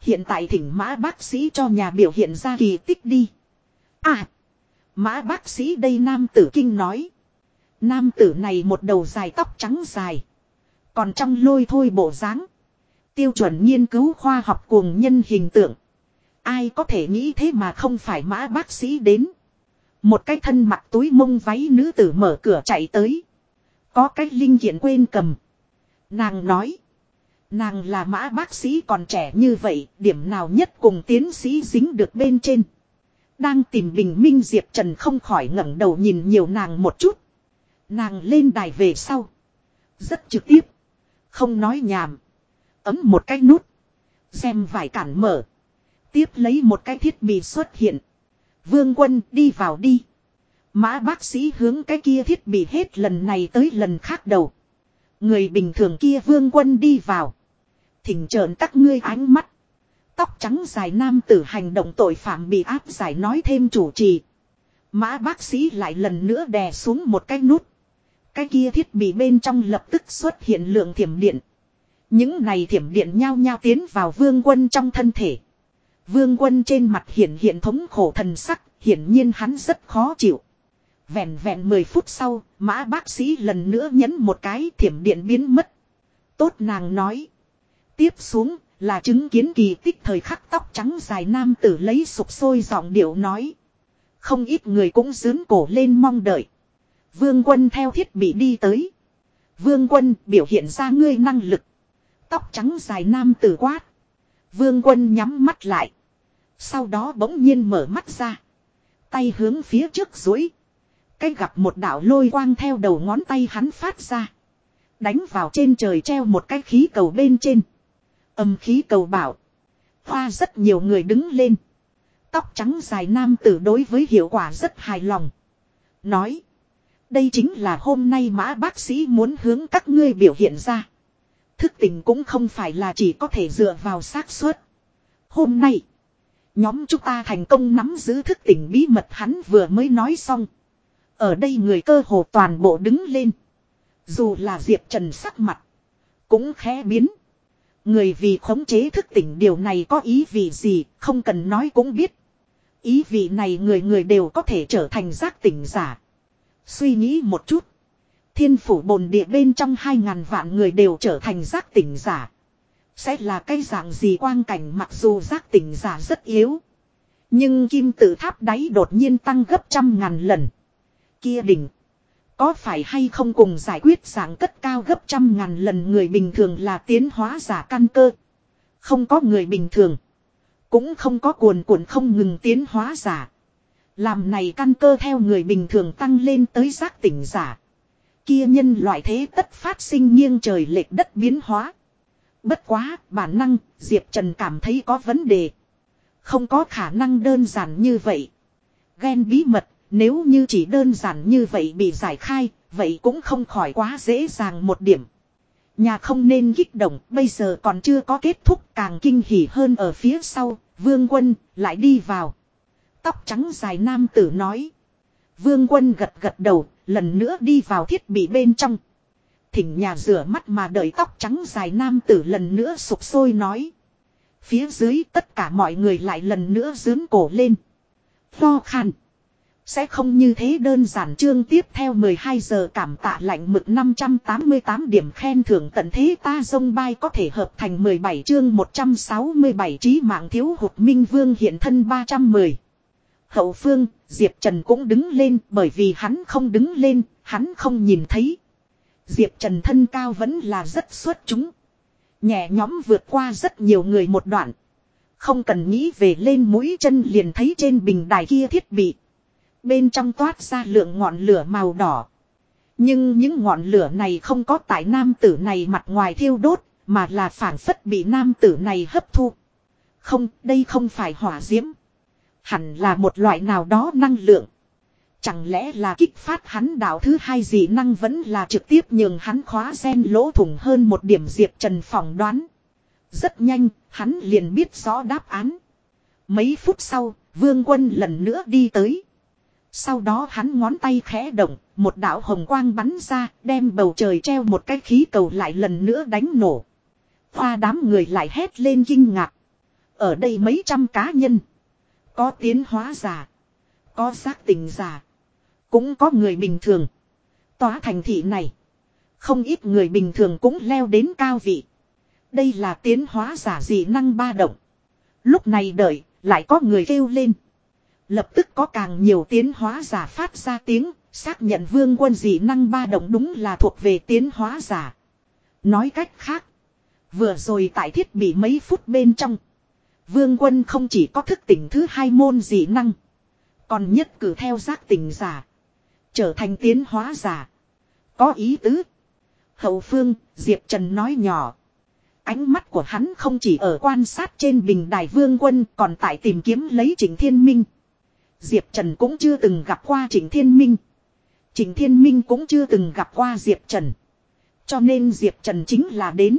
Speaker 1: Hiện tại thỉnh mã bác sĩ cho nhà biểu hiện ra kỳ tích đi. À. Mã bác sĩ đây nam tử kinh nói. Nam tử này một đầu dài tóc trắng dài. Còn trong lôi thôi bộ dáng Tiêu chuẩn nghiên cứu khoa học cuồng nhân hình tượng. Ai có thể nghĩ thế mà không phải mã bác sĩ đến. Một cái thân mặc túi mông váy nữ tử mở cửa chạy tới. Có cái linh kiện quên cầm. Nàng nói. Nàng là mã bác sĩ còn trẻ như vậy, điểm nào nhất cùng tiến sĩ dính được bên trên. Đang tìm bình minh Diệp Trần không khỏi ngẩng đầu nhìn nhiều nàng một chút. Nàng lên đài về sau. Rất trực tiếp. Không nói nhảm. Ấm một cái nút. Xem vải cản mở. Tiếp lấy một cái thiết bị xuất hiện. Vương quân đi vào đi. Mã bác sĩ hướng cái kia thiết bị hết lần này tới lần khác đầu. Người bình thường kia vương quân đi vào. Thỉnh trợn các ngươi ánh mắt. Tóc trắng dài nam tử hành động tội phạm bị áp giải nói thêm chủ trì. Mã bác sĩ lại lần nữa đè xuống một cái nút. Cái kia thiết bị bên trong lập tức xuất hiện lượng thiểm điện. Những này thiểm điện nhao nhao tiến vào vương quân trong thân thể. Vương quân trên mặt hiện hiện thống khổ thần sắc, hiển nhiên hắn rất khó chịu. Vẹn vẹn 10 phút sau, mã bác sĩ lần nữa nhấn một cái thiểm điện biến mất. Tốt nàng nói. Tiếp xuống, là chứng kiến kỳ tích thời khắc tóc trắng dài nam tử lấy sụp sôi giọng điệu nói. Không ít người cũng dướn cổ lên mong đợi. Vương quân theo thiết bị đi tới. Vương quân biểu hiện ra ngươi năng lực. Tóc trắng dài nam tử quát. Vương quân nhắm mắt lại. Sau đó bỗng nhiên mở mắt ra. Tay hướng phía trước dối. Cái gặp một đạo lôi quang theo đầu ngón tay hắn phát ra. Đánh vào trên trời treo một cái khí cầu bên trên. Âm khí cầu bảo. Hoa rất nhiều người đứng lên. Tóc trắng dài nam tử đối với hiệu quả rất hài lòng. Nói. Đây chính là hôm nay mã bác sĩ muốn hướng các ngươi biểu hiện ra. Thức tỉnh cũng không phải là chỉ có thể dựa vào xác suất. Hôm nay. Nhóm chúng ta thành công nắm giữ thức tỉnh bí mật hắn vừa mới nói xong. Ở đây người cơ hồ toàn bộ đứng lên. Dù là Diệp Trần sắc mặt. Cũng khẽ biến. Người vì khống chế thức tỉnh điều này có ý vị gì, không cần nói cũng biết. Ý vị này người người đều có thể trở thành giác tỉnh giả. Suy nghĩ một chút. Thiên phủ bồn địa bên trong hai ngàn vạn người đều trở thành giác tỉnh giả. Sẽ là cái dạng gì quang cảnh mặc dù giác tỉnh giả rất yếu. Nhưng kim tự tháp đáy đột nhiên tăng gấp trăm ngàn lần. Kia đỉnh. Có phải hay không cùng giải quyết dạng cất cao gấp trăm ngàn lần người bình thường là tiến hóa giả căn cơ. Không có người bình thường. Cũng không có cuồn cuộn không ngừng tiến hóa giả. Làm này căn cơ theo người bình thường tăng lên tới giác tỉnh giả. Kia nhân loại thế tất phát sinh nghiêng trời lệch đất biến hóa. Bất quá, bản năng, Diệp Trần cảm thấy có vấn đề. Không có khả năng đơn giản như vậy. Ghen bí mật, nếu như chỉ đơn giản như vậy bị giải khai, vậy cũng không khỏi quá dễ dàng một điểm. Nhà không nên kích động, bây giờ còn chưa có kết thúc càng kinh hỉ hơn ở phía sau, vương quân, lại đi vào. Tóc trắng dài nam tử nói. Vương quân gật gật đầu, lần nữa đi vào thiết bị bên trong. Thỉnh nhà rửa mắt mà đợi tóc trắng dài nam tử lần nữa sụp sôi nói. Phía dưới tất cả mọi người lại lần nữa dướn cổ lên. Lo khăn. Sẽ không như thế đơn giản chương tiếp theo 12 giờ cảm tạ lạnh mực 588 điểm khen thưởng tận thế ta dông bay có thể hợp thành 17 chương 167 trí mạng thiếu hụt minh vương hiện thân 310. Hậu phương, Diệp Trần cũng đứng lên bởi vì hắn không đứng lên, hắn không nhìn thấy. Diệp Trần thân cao vẫn là rất xuất chúng. Nhẹ nhóm vượt qua rất nhiều người một đoạn. Không cần nghĩ về lên mũi chân liền thấy trên bình đài kia thiết bị. Bên trong toát ra lượng ngọn lửa màu đỏ. Nhưng những ngọn lửa này không có tại nam tử này mặt ngoài thiêu đốt, mà là phản phất bị nam tử này hấp thu. Không, đây không phải hỏa diễm. Hẳn là một loại nào đó năng lượng. Chẳng lẽ là kích phát hắn đạo thứ hai gì năng vẫn là trực tiếp nhường hắn khóa sen lỗ thủng hơn một điểm Diệp Trần phỏng đoán. Rất nhanh, hắn liền biết rõ đáp án. Mấy phút sau, vương quân lần nữa đi tới. Sau đó hắn ngón tay khẽ động, một đạo hồng quang bắn ra, đem bầu trời treo một cái khí cầu lại lần nữa đánh nổ. Hoa đám người lại hét lên kinh ngạc. Ở đây mấy trăm cá nhân. Có tiến hóa giả. Có giác tình giả. Cũng có người bình thường. Tòa thành thị này. Không ít người bình thường cũng leo đến cao vị. Đây là tiến hóa giả dị năng ba động. Lúc này đợi, lại có người kêu lên. Lập tức có càng nhiều tiến hóa giả phát ra tiếng, xác nhận vương quân dị năng ba động đúng là thuộc về tiến hóa giả. Nói cách khác, vừa rồi tại thiết bị mấy phút bên trong, vương quân không chỉ có thức tỉnh thứ hai môn dị năng, còn nhất cử theo giác tỉnh giả, trở thành tiến hóa giả. Có ý tứ. Hậu phương, Diệp Trần nói nhỏ. Ánh mắt của hắn không chỉ ở quan sát trên bình đài vương quân còn tại tìm kiếm lấy Trình Thiên Minh. Diệp Trần cũng chưa từng gặp qua Trịnh Thiên Minh. Trịnh Thiên Minh cũng chưa từng gặp qua Diệp Trần. Cho nên Diệp Trần chính là đến.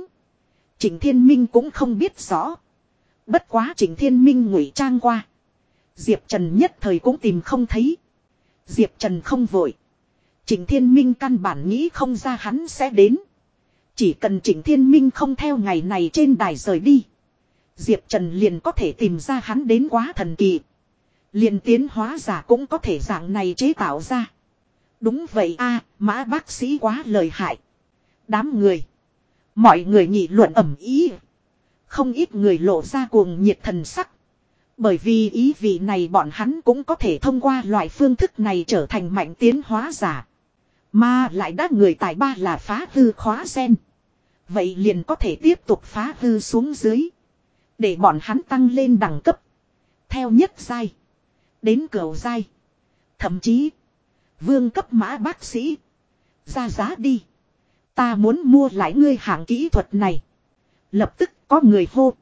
Speaker 1: Trịnh Thiên Minh cũng không biết rõ. Bất quá Trịnh Thiên Minh ngụy trang qua. Diệp Trần nhất thời cũng tìm không thấy. Diệp Trần không vội. Trịnh Thiên Minh căn bản nghĩ không ra hắn sẽ đến. Chỉ cần Trịnh Thiên Minh không theo ngày này trên đài rời đi. Diệp Trần liền có thể tìm ra hắn đến quá thần kỳ. Liền tiến hóa giả cũng có thể dạng này chế tạo ra. Đúng vậy a, mã bác sĩ quá lời hại. Đám người. Mọi người nghị luận ẩm ý. Không ít người lộ ra cuồng nhiệt thần sắc. Bởi vì ý vị này bọn hắn cũng có thể thông qua loại phương thức này trở thành mạnh tiến hóa giả. Mà lại đã người tài ba là phá hư khóa sen. Vậy liền có thể tiếp tục phá hư xuống dưới. Để bọn hắn tăng lên đẳng cấp. Theo nhất giai. Đến cầu dai. Thậm chí. Vương cấp mã bác sĩ. Ra giá đi. Ta muốn mua lại ngươi hạng kỹ thuật này. Lập tức có người hô.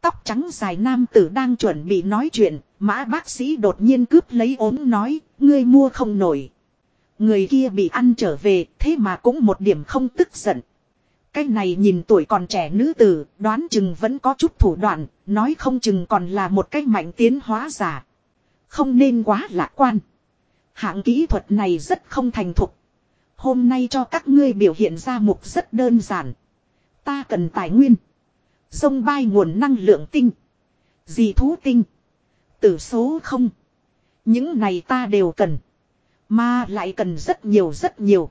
Speaker 1: Tóc trắng dài nam tử đang chuẩn bị nói chuyện. Mã bác sĩ đột nhiên cướp lấy ốm nói. Ngươi mua không nổi. Người kia bị ăn trở về. Thế mà cũng một điểm không tức giận. Cái này nhìn tuổi còn trẻ nữ tử, đoán chừng vẫn có chút thủ đoạn, nói không chừng còn là một cái mạnh tiến hóa giả. Không nên quá lạc quan. Hạng kỹ thuật này rất không thành thục. Hôm nay cho các ngươi biểu hiện ra mục rất đơn giản. Ta cần tài nguyên. Sông bay nguồn năng lượng tinh. dì thú tinh. Tử số không. Những này ta đều cần. Mà lại cần rất nhiều rất nhiều.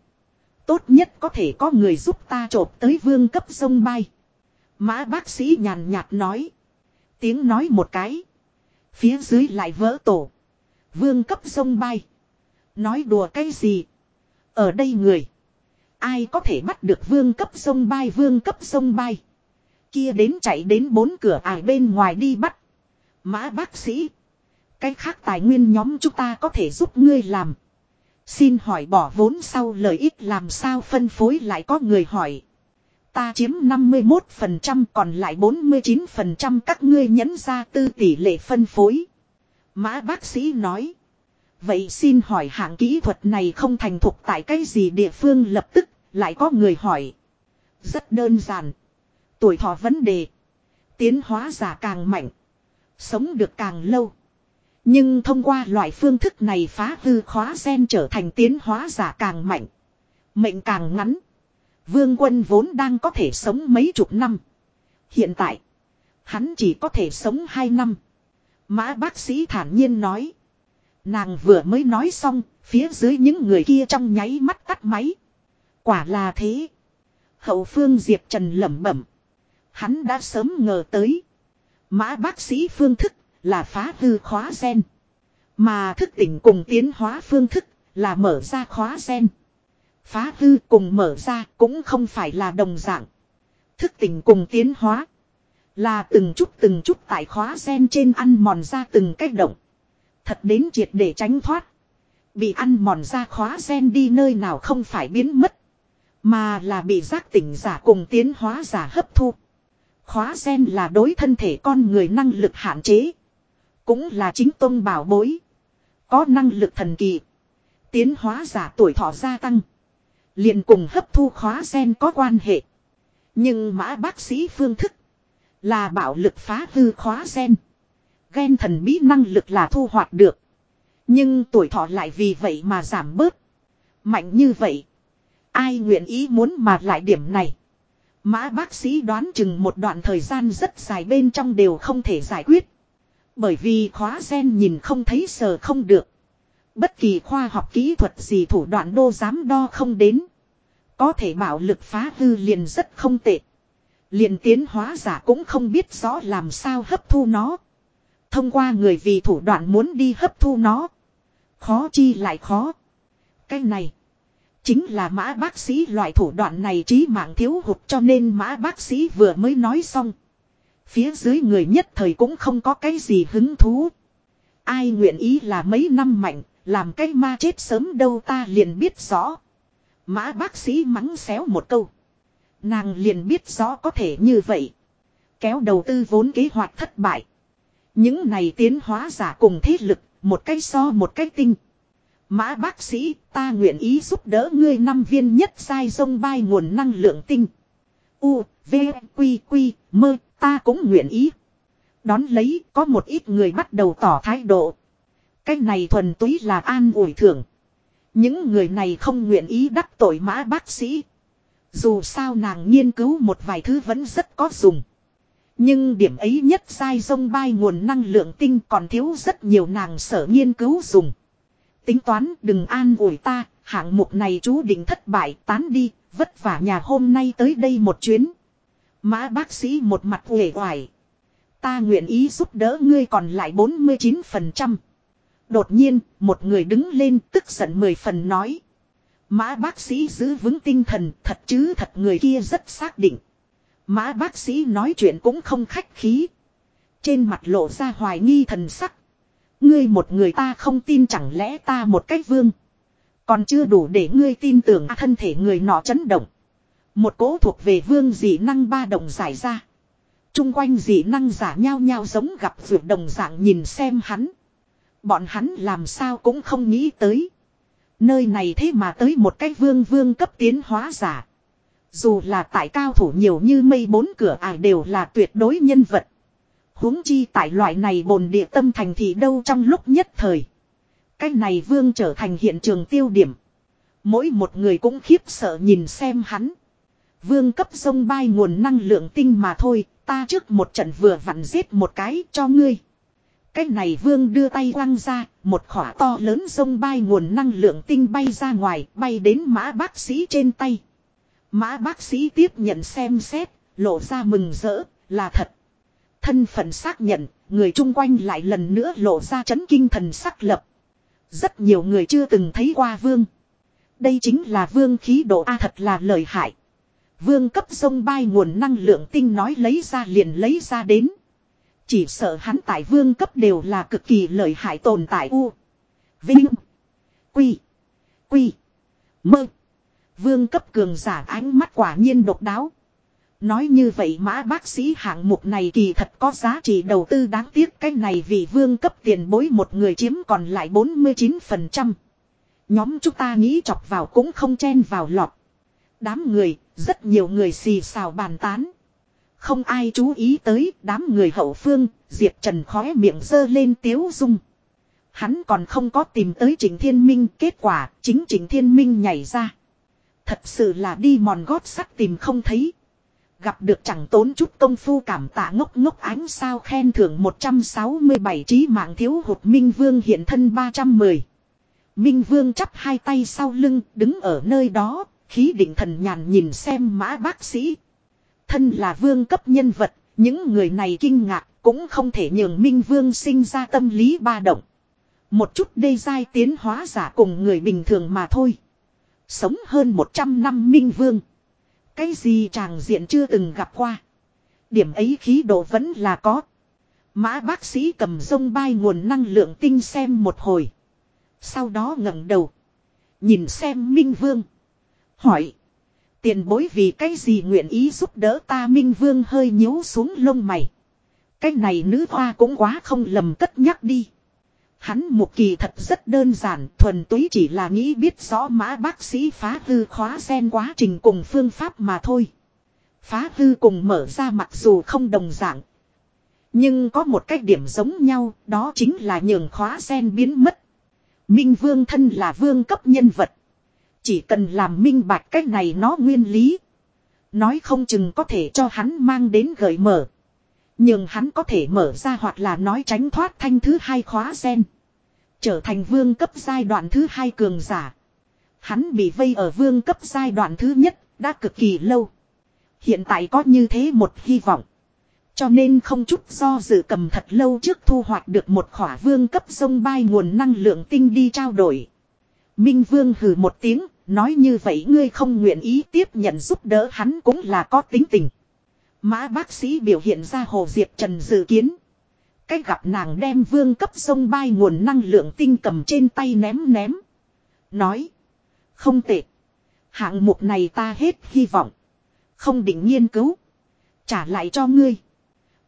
Speaker 1: Tốt nhất có thể có người giúp ta trộp tới vương cấp sông bay. Mã bác sĩ nhàn nhạt nói. Tiếng nói một cái. Phía dưới lại vỡ tổ. Vương cấp sông bay. Nói đùa cái gì? Ở đây người. Ai có thể bắt được vương cấp sông bay, vương cấp sông bay. Kia đến chạy đến bốn cửa ải bên ngoài đi bắt. Mã bác sĩ. Cái khác tài nguyên nhóm chúng ta có thể giúp ngươi làm. Xin hỏi bỏ vốn sau lợi ích làm sao phân phối lại có người hỏi. Ta chiếm 51% còn lại 49% các ngươi nhấn ra tư tỷ lệ phân phối. Mã bác sĩ nói. Vậy xin hỏi hạng kỹ thuật này không thành thục tại cái gì địa phương lập tức lại có người hỏi. Rất đơn giản. Tuổi thọ vấn đề. Tiến hóa giả càng mạnh. Sống được càng lâu. Nhưng thông qua loại phương thức này phá hư khóa sen trở thành tiến hóa giả càng mạnh. Mệnh càng ngắn. Vương quân vốn đang có thể sống mấy chục năm. Hiện tại, hắn chỉ có thể sống hai năm. Mã bác sĩ thản nhiên nói. Nàng vừa mới nói xong, phía dưới những người kia trong nháy mắt tắt máy. Quả là thế. Hậu phương Diệp Trần lẩm bẩm. Hắn đã sớm ngờ tới. Mã bác sĩ phương thức là phá hư khóa sen. Mà thức tỉnh cùng tiến hóa phương thức là mở ra khóa sen. Phá hư cùng mở ra cũng không phải là đồng dạng. Thức tỉnh cùng tiến hóa. Là từng chút từng chút tại khóa sen trên ăn mòn ra từng cách động. Thật đến triệt để tránh thoát. Bị ăn mòn ra khóa sen đi nơi nào không phải biến mất. Mà là bị giác tỉnh giả cùng tiến hóa giả hấp thu. Khóa sen là đối thân thể con người năng lực hạn chế. Cũng là chính tôn bảo bối. Có năng lực thần kỳ. Tiến hóa giả tuổi thọ gia tăng liền cùng hấp thu khóa sen có quan hệ. Nhưng mã bác sĩ phương thức. Là bạo lực phá hư khóa sen. gen thần bí năng lực là thu hoạch được. Nhưng tuổi thọ lại vì vậy mà giảm bớt. Mạnh như vậy. Ai nguyện ý muốn mà lại điểm này. Mã bác sĩ đoán chừng một đoạn thời gian rất dài bên trong đều không thể giải quyết. Bởi vì khóa sen nhìn không thấy sờ không được. Bất kỳ khoa học kỹ thuật gì thủ đoạn đô dám đo không đến. Có thể bảo lực phá hư liền rất không tệ. Liền tiến hóa giả cũng không biết rõ làm sao hấp thu nó. Thông qua người vì thủ đoạn muốn đi hấp thu nó. Khó chi lại khó. Cái này. Chính là mã bác sĩ loại thủ đoạn này trí mạng thiếu hụt cho nên mã bác sĩ vừa mới nói xong. Phía dưới người nhất thời cũng không có cái gì hứng thú. Ai nguyện ý là mấy năm mạnh, làm cái ma chết sớm đâu ta liền biết rõ. Mã bác sĩ mắng xéo một câu. Nàng liền biết rõ có thể như vậy. Kéo đầu tư vốn kế hoạch thất bại. Những này tiến hóa giả cùng thế lực, một cái so một cái tinh. Mã bác sĩ, ta nguyện ý giúp đỡ ngươi năm viên nhất sai sông bay nguồn năng lượng tinh. U, V, Quy, Quy, mơ, ta cũng nguyện ý. Đón lấy, có một ít người bắt đầu tỏ thái độ. Cái này thuần túy là an ủi thưởng. Những người này không nguyện ý đắc tội mã bác sĩ. Dù sao nàng nghiên cứu một vài thứ vẫn rất có dùng. Nhưng điểm ấy nhất sai sông bay nguồn năng lượng tinh còn thiếu rất nhiều nàng sở nghiên cứu dùng. Tính toán đừng an ủi ta, hạng mục này chú định thất bại tán đi, vất vả nhà hôm nay tới đây một chuyến. Mã bác sĩ một mặt uể oải. Ta nguyện ý giúp đỡ ngươi còn lại 49%. Đột nhiên, một người đứng lên tức giận mười phần nói. Mã bác sĩ giữ vững tinh thần thật chứ thật người kia rất xác định. Mã bác sĩ nói chuyện cũng không khách khí. Trên mặt lộ ra hoài nghi thần sắc. Ngươi một người ta không tin chẳng lẽ ta một cách vương. Còn chưa đủ để ngươi tin tưởng à, thân thể người nọ chấn động. Một cố thuộc về vương dị năng ba động giải ra. Trung quanh dị năng giả nhau nhau giống gặp vượt đồng dạng nhìn xem hắn. Bọn hắn làm sao cũng không nghĩ tới. Nơi này thế mà tới một cái vương vương cấp tiến hóa giả. Dù là tại cao thủ nhiều như mây bốn cửa ải đều là tuyệt đối nhân vật huống chi tại loại này bồn địa tâm thành thì đâu trong lúc nhất thời. Cái này vương trở thành hiện trường tiêu điểm. Mỗi một người cũng khiếp sợ nhìn xem hắn. Vương cấp sông bay nguồn năng lượng tinh mà thôi, ta trước một trận vừa vặn giết một cái cho ngươi. Cái này vương đưa tay quăng ra, một khỏa to lớn sông bay nguồn năng lượng tinh bay ra ngoài, bay đến mã bác sĩ trên tay. Mã bác sĩ tiếp nhận xem xét, lộ ra mừng rỡ, là thật. Thân phận xác nhận, người chung quanh lại lần nữa lộ ra chấn kinh thần sắc lập. Rất nhiều người chưa từng thấy qua vương. Đây chính là vương khí độ A thật là lợi hại. Vương cấp sông bay nguồn năng lượng tinh nói lấy ra liền lấy ra đến. Chỉ sợ hắn tại vương cấp đều là cực kỳ lợi hại tồn tại U. Vinh. Quy. Quy. Mơ. Vương cấp cường giả ánh mắt quả nhiên độc đáo. Nói như vậy mã bác sĩ hạng mục này kỳ thật có giá trị đầu tư đáng tiếc cái này vì vương cấp tiền bối một người chiếm còn lại 49%. Nhóm chúng ta nghĩ chọc vào cũng không chen vào lọt. Đám người, rất nhiều người xì xào bàn tán. Không ai chú ý tới đám người hậu phương, Diệp Trần khóe miệng dơ lên tiếu dung. Hắn còn không có tìm tới Trình Thiên Minh kết quả chính Trình Thiên Minh nhảy ra. Thật sự là đi mòn gót sắt tìm không thấy. Gặp được chẳng tốn chút công phu cảm tạ ngốc ngốc ánh sao khen thưởng 167 trí mạng thiếu hụt Minh Vương hiện thân 310. Minh Vương chắp hai tay sau lưng đứng ở nơi đó, khí định thần nhàn nhìn xem mã bác sĩ. Thân là vương cấp nhân vật, những người này kinh ngạc cũng không thể nhường Minh Vương sinh ra tâm lý ba động. Một chút đê giai tiến hóa giả cùng người bình thường mà thôi. Sống hơn 100 năm Minh Vương. Cái gì chàng diện chưa từng gặp qua. Điểm ấy khí độ vẫn là có. Mã bác sĩ cầm rông bay nguồn năng lượng tinh xem một hồi. Sau đó ngẩng đầu. Nhìn xem Minh Vương. Hỏi. Tiền bối vì cái gì nguyện ý giúp đỡ ta Minh Vương hơi nhíu xuống lông mày. Cái này nữ hoa cũng quá không lầm cất nhắc đi. Hắn một kỳ thật rất đơn giản, thuần túy chỉ là nghĩ biết rõ mã bác sĩ phá hư khóa sen quá trình cùng phương pháp mà thôi. Phá hư cùng mở ra mặc dù không đồng dạng. Nhưng có một cách điểm giống nhau, đó chính là nhường khóa sen biến mất. Minh vương thân là vương cấp nhân vật. Chỉ cần làm minh bạch cách này nó nguyên lý. Nói không chừng có thể cho hắn mang đến gợi mở. Nhưng hắn có thể mở ra hoặc là nói tránh thoát thanh thứ hai khóa sen. Trở thành vương cấp giai đoạn thứ hai cường giả. Hắn bị vây ở vương cấp giai đoạn thứ nhất, đã cực kỳ lâu. Hiện tại có như thế một hy vọng. Cho nên không chút do dự cầm thật lâu trước thu hoạch được một khỏa vương cấp sông bay nguồn năng lượng tinh đi trao đổi. Minh Vương hừ một tiếng, nói như vậy ngươi không nguyện ý tiếp nhận giúp đỡ hắn cũng là có tính tình. Mã bác sĩ biểu hiện ra Hồ Diệp Trần dự kiến. Cách gặp nàng đem vương cấp sông bay nguồn năng lượng tinh cầm trên tay ném ném. Nói. Không tệ. Hạng mục này ta hết hy vọng. Không định nghiên cứu. Trả lại cho ngươi.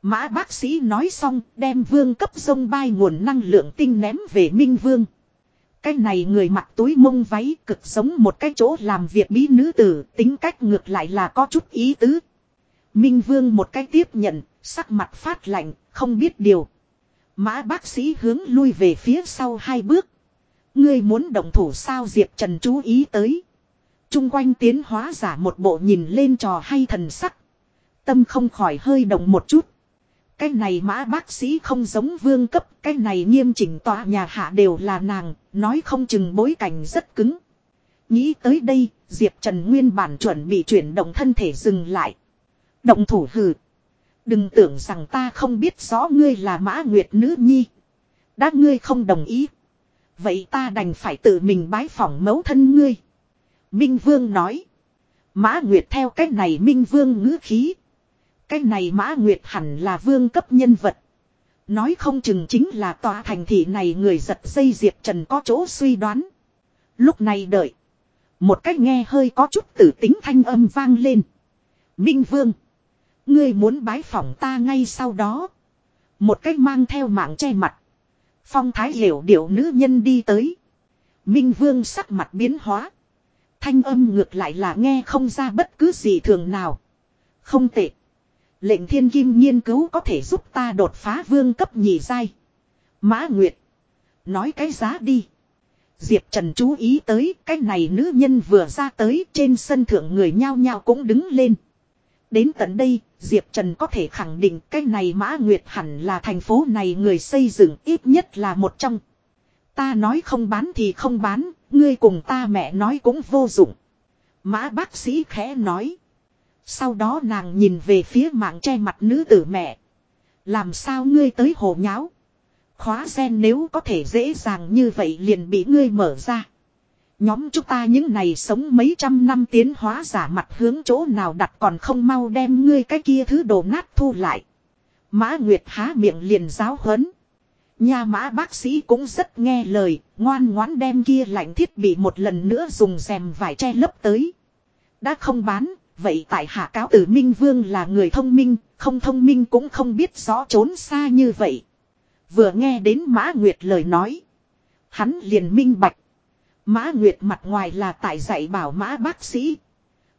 Speaker 1: Mã bác sĩ nói xong, đem vương cấp sông bay nguồn năng lượng tinh ném về Minh Vương. Cái này người mặc túi mông váy cực giống một cái chỗ làm việc bí nữ tử tính cách ngược lại là có chút ý tứ. Minh Vương một cái tiếp nhận, sắc mặt phát lạnh, không biết điều. Mã bác sĩ hướng lui về phía sau hai bước. Ngươi muốn động thủ sao Diệp Trần chú ý tới. Trung quanh tiến hóa giả một bộ nhìn lên trò hay thần sắc. Tâm không khỏi hơi động một chút. Cái này mã bác sĩ không giống vương cấp, cái này nghiêm chỉnh tòa nhà hạ đều là nàng, nói không chừng bối cảnh rất cứng. Nghĩ tới đây, Diệp Trần nguyên bản chuẩn bị chuyển động thân thể dừng lại. Động thủ hừ. Đừng tưởng rằng ta không biết rõ ngươi là mã nguyệt nữ nhi. Đã ngươi không đồng ý. Vậy ta đành phải tự mình bái phỏng mẫu thân ngươi. Minh Vương nói. Mã Nguyệt theo cách này Minh Vương ngữ khí. Cái này Mã Nguyệt hẳn là vương cấp nhân vật. Nói không chừng chính là tòa thành thị này người giật dây Diệp Trần có chỗ suy đoán. Lúc này đợi. Một cách nghe hơi có chút tử tính thanh âm vang lên. Minh Vương. Ngươi muốn bái phỏng ta ngay sau đó. Một cách mang theo mạng che mặt. Phong thái hiểu điệu nữ nhân đi tới. Minh Vương sắc mặt biến hóa. Thanh âm ngược lại là nghe không ra bất cứ gì thường nào. Không tệ. Lệnh thiên kim nghiên cứu có thể giúp ta đột phá vương cấp nhị giai. Mã Nguyệt. Nói cái giá đi. Diệp Trần chú ý tới cái này nữ nhân vừa ra tới trên sân thượng người nhao nhao cũng đứng lên. Đến tận đây, Diệp Trần có thể khẳng định cái này Mã Nguyệt hẳn là thành phố này người xây dựng ít nhất là một trong. Ta nói không bán thì không bán, ngươi cùng ta mẹ nói cũng vô dụng. Mã bác sĩ khẽ nói. Sau đó nàng nhìn về phía mạng che mặt nữ tử mẹ. Làm sao ngươi tới hồ nháo? Khóa sen nếu có thể dễ dàng như vậy liền bị ngươi mở ra. Nhóm chúng ta những này sống mấy trăm năm tiến hóa giả mặt hướng chỗ nào đặt còn không mau đem ngươi cái kia thứ đồ nát thu lại. Mã Nguyệt há miệng liền giáo huấn. Nhà mã bác sĩ cũng rất nghe lời, ngoan ngoãn đem kia lạnh thiết bị một lần nữa dùng rèm vải che lấp tới. Đã không bán, vậy tại hạ cáo tử Minh Vương là người thông minh, không thông minh cũng không biết rõ trốn xa như vậy. Vừa nghe đến Mã Nguyệt lời nói. Hắn liền minh bạch. Mã Nguyệt mặt ngoài là tại dạy bảo Mã bác sĩ.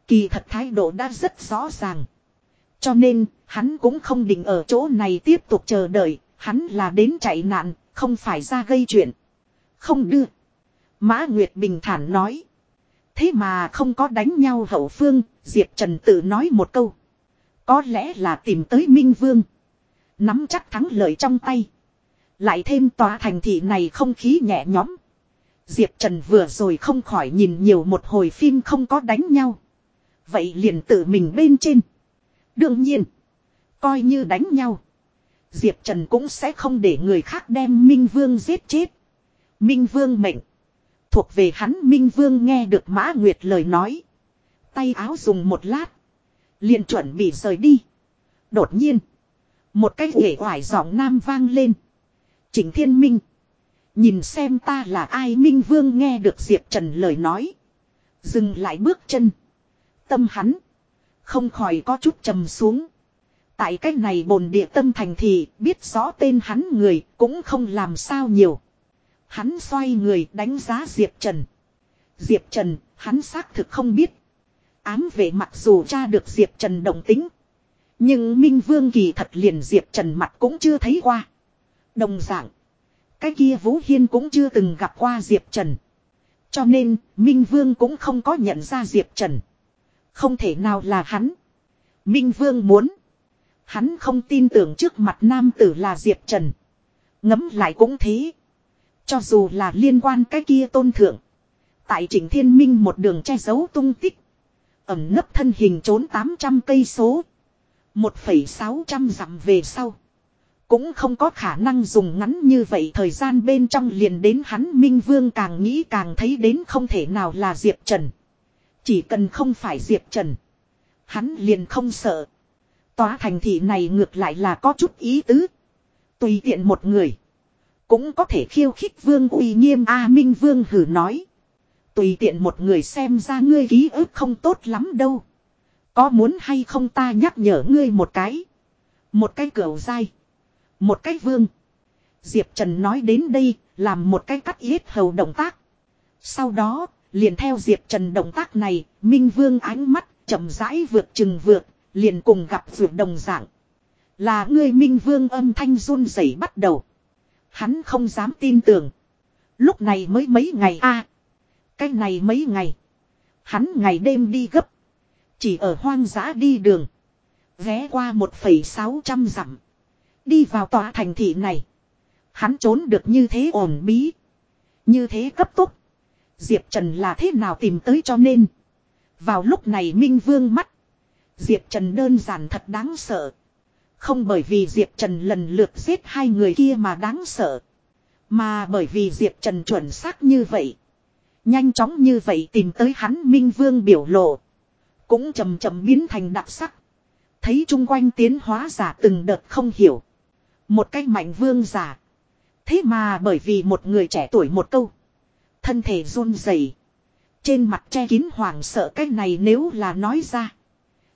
Speaker 1: Kỳ thật thái độ đã rất rõ ràng. Cho nên, hắn cũng không định ở chỗ này tiếp tục chờ đợi, hắn là đến chạy nạn, không phải ra gây chuyện. Không đưa. Mã Nguyệt bình thản nói. Thế mà không có đánh nhau hậu phương, Diệp Trần tự nói một câu. Có lẽ là tìm tới Minh Vương. Nắm chắc thắng lợi trong tay. Lại thêm tòa thành thị này không khí nhẹ nhõm. Diệp Trần vừa rồi không khỏi nhìn nhiều một hồi phim không có đánh nhau. Vậy liền tự mình bên trên. Đương nhiên. Coi như đánh nhau. Diệp Trần cũng sẽ không để người khác đem Minh Vương giết chết. Minh Vương mệnh. Thuộc về hắn Minh Vương nghe được Mã Nguyệt lời nói. Tay áo dùng một lát. liền chuẩn bị rời đi. Đột nhiên. Một cái ghệ hoài giọng nam vang lên. Chỉnh Thiên Minh. Nhìn xem ta là ai Minh Vương nghe được Diệp Trần lời nói. Dừng lại bước chân. Tâm hắn. Không khỏi có chút trầm xuống. Tại cách này bồn địa tâm thành thì biết rõ tên hắn người cũng không làm sao nhiều. Hắn xoay người đánh giá Diệp Trần. Diệp Trần, hắn xác thực không biết. Ám vệ mặc dù tra được Diệp Trần đồng tính. Nhưng Minh Vương kỳ thật liền Diệp Trần mặt cũng chưa thấy qua. Đồng dạng. Cái kia Vũ Hiên cũng chưa từng gặp qua Diệp Trần. Cho nên, Minh Vương cũng không có nhận ra Diệp Trần. Không thể nào là hắn. Minh Vương muốn. Hắn không tin tưởng trước mặt nam tử là Diệp Trần. Ngấm lại cũng thế. Cho dù là liên quan cái kia tôn thượng. Tại Trịnh Thiên Minh một đường che giấu tung tích. Ẩm nấp thân hình trốn 800 cây số. 1,600 dặm về sau. Cũng không có khả năng dùng ngắn như vậy thời gian bên trong liền đến hắn Minh Vương càng nghĩ càng thấy đến không thể nào là Diệp Trần. Chỉ cần không phải Diệp Trần. Hắn liền không sợ. Tòa thành thị này ngược lại là có chút ý tứ. Tùy tiện một người. Cũng có thể khiêu khích vương uy nghiêm A Minh Vương hử nói. Tùy tiện một người xem ra ngươi ký ức không tốt lắm đâu. Có muốn hay không ta nhắc nhở ngươi một cái. Một cái cửa dai. Một cái vương. Diệp Trần nói đến đây, làm một cái cắt yết hầu động tác. Sau đó, liền theo Diệp Trần động tác này, Minh Vương ánh mắt, chậm rãi vượt chừng vượt, liền cùng gặp vượt đồng dạng. Là ngươi Minh Vương âm thanh run rẩy bắt đầu. Hắn không dám tin tưởng. Lúc này mới mấy ngày a Cái này mấy ngày. Hắn ngày đêm đi gấp. Chỉ ở hoang dã đi đường. Ghé qua một phẩy sáu trăm dặm. Đi vào tòa thành thị này. Hắn trốn được như thế ổn bí. Như thế cấp tốc. Diệp Trần là thế nào tìm tới cho nên. Vào lúc này Minh Vương mắt. Diệp Trần đơn giản thật đáng sợ. Không bởi vì Diệp Trần lần lượt giết hai người kia mà đáng sợ. Mà bởi vì Diệp Trần chuẩn xác như vậy. Nhanh chóng như vậy tìm tới hắn Minh Vương biểu lộ. Cũng chầm chậm biến thành đặc sắc. Thấy chung quanh tiến hóa giả từng đợt không hiểu. Một cách mạnh vương giả. Thế mà bởi vì một người trẻ tuổi một câu. Thân thể run rẩy Trên mặt che kín hoảng sợ cái này nếu là nói ra.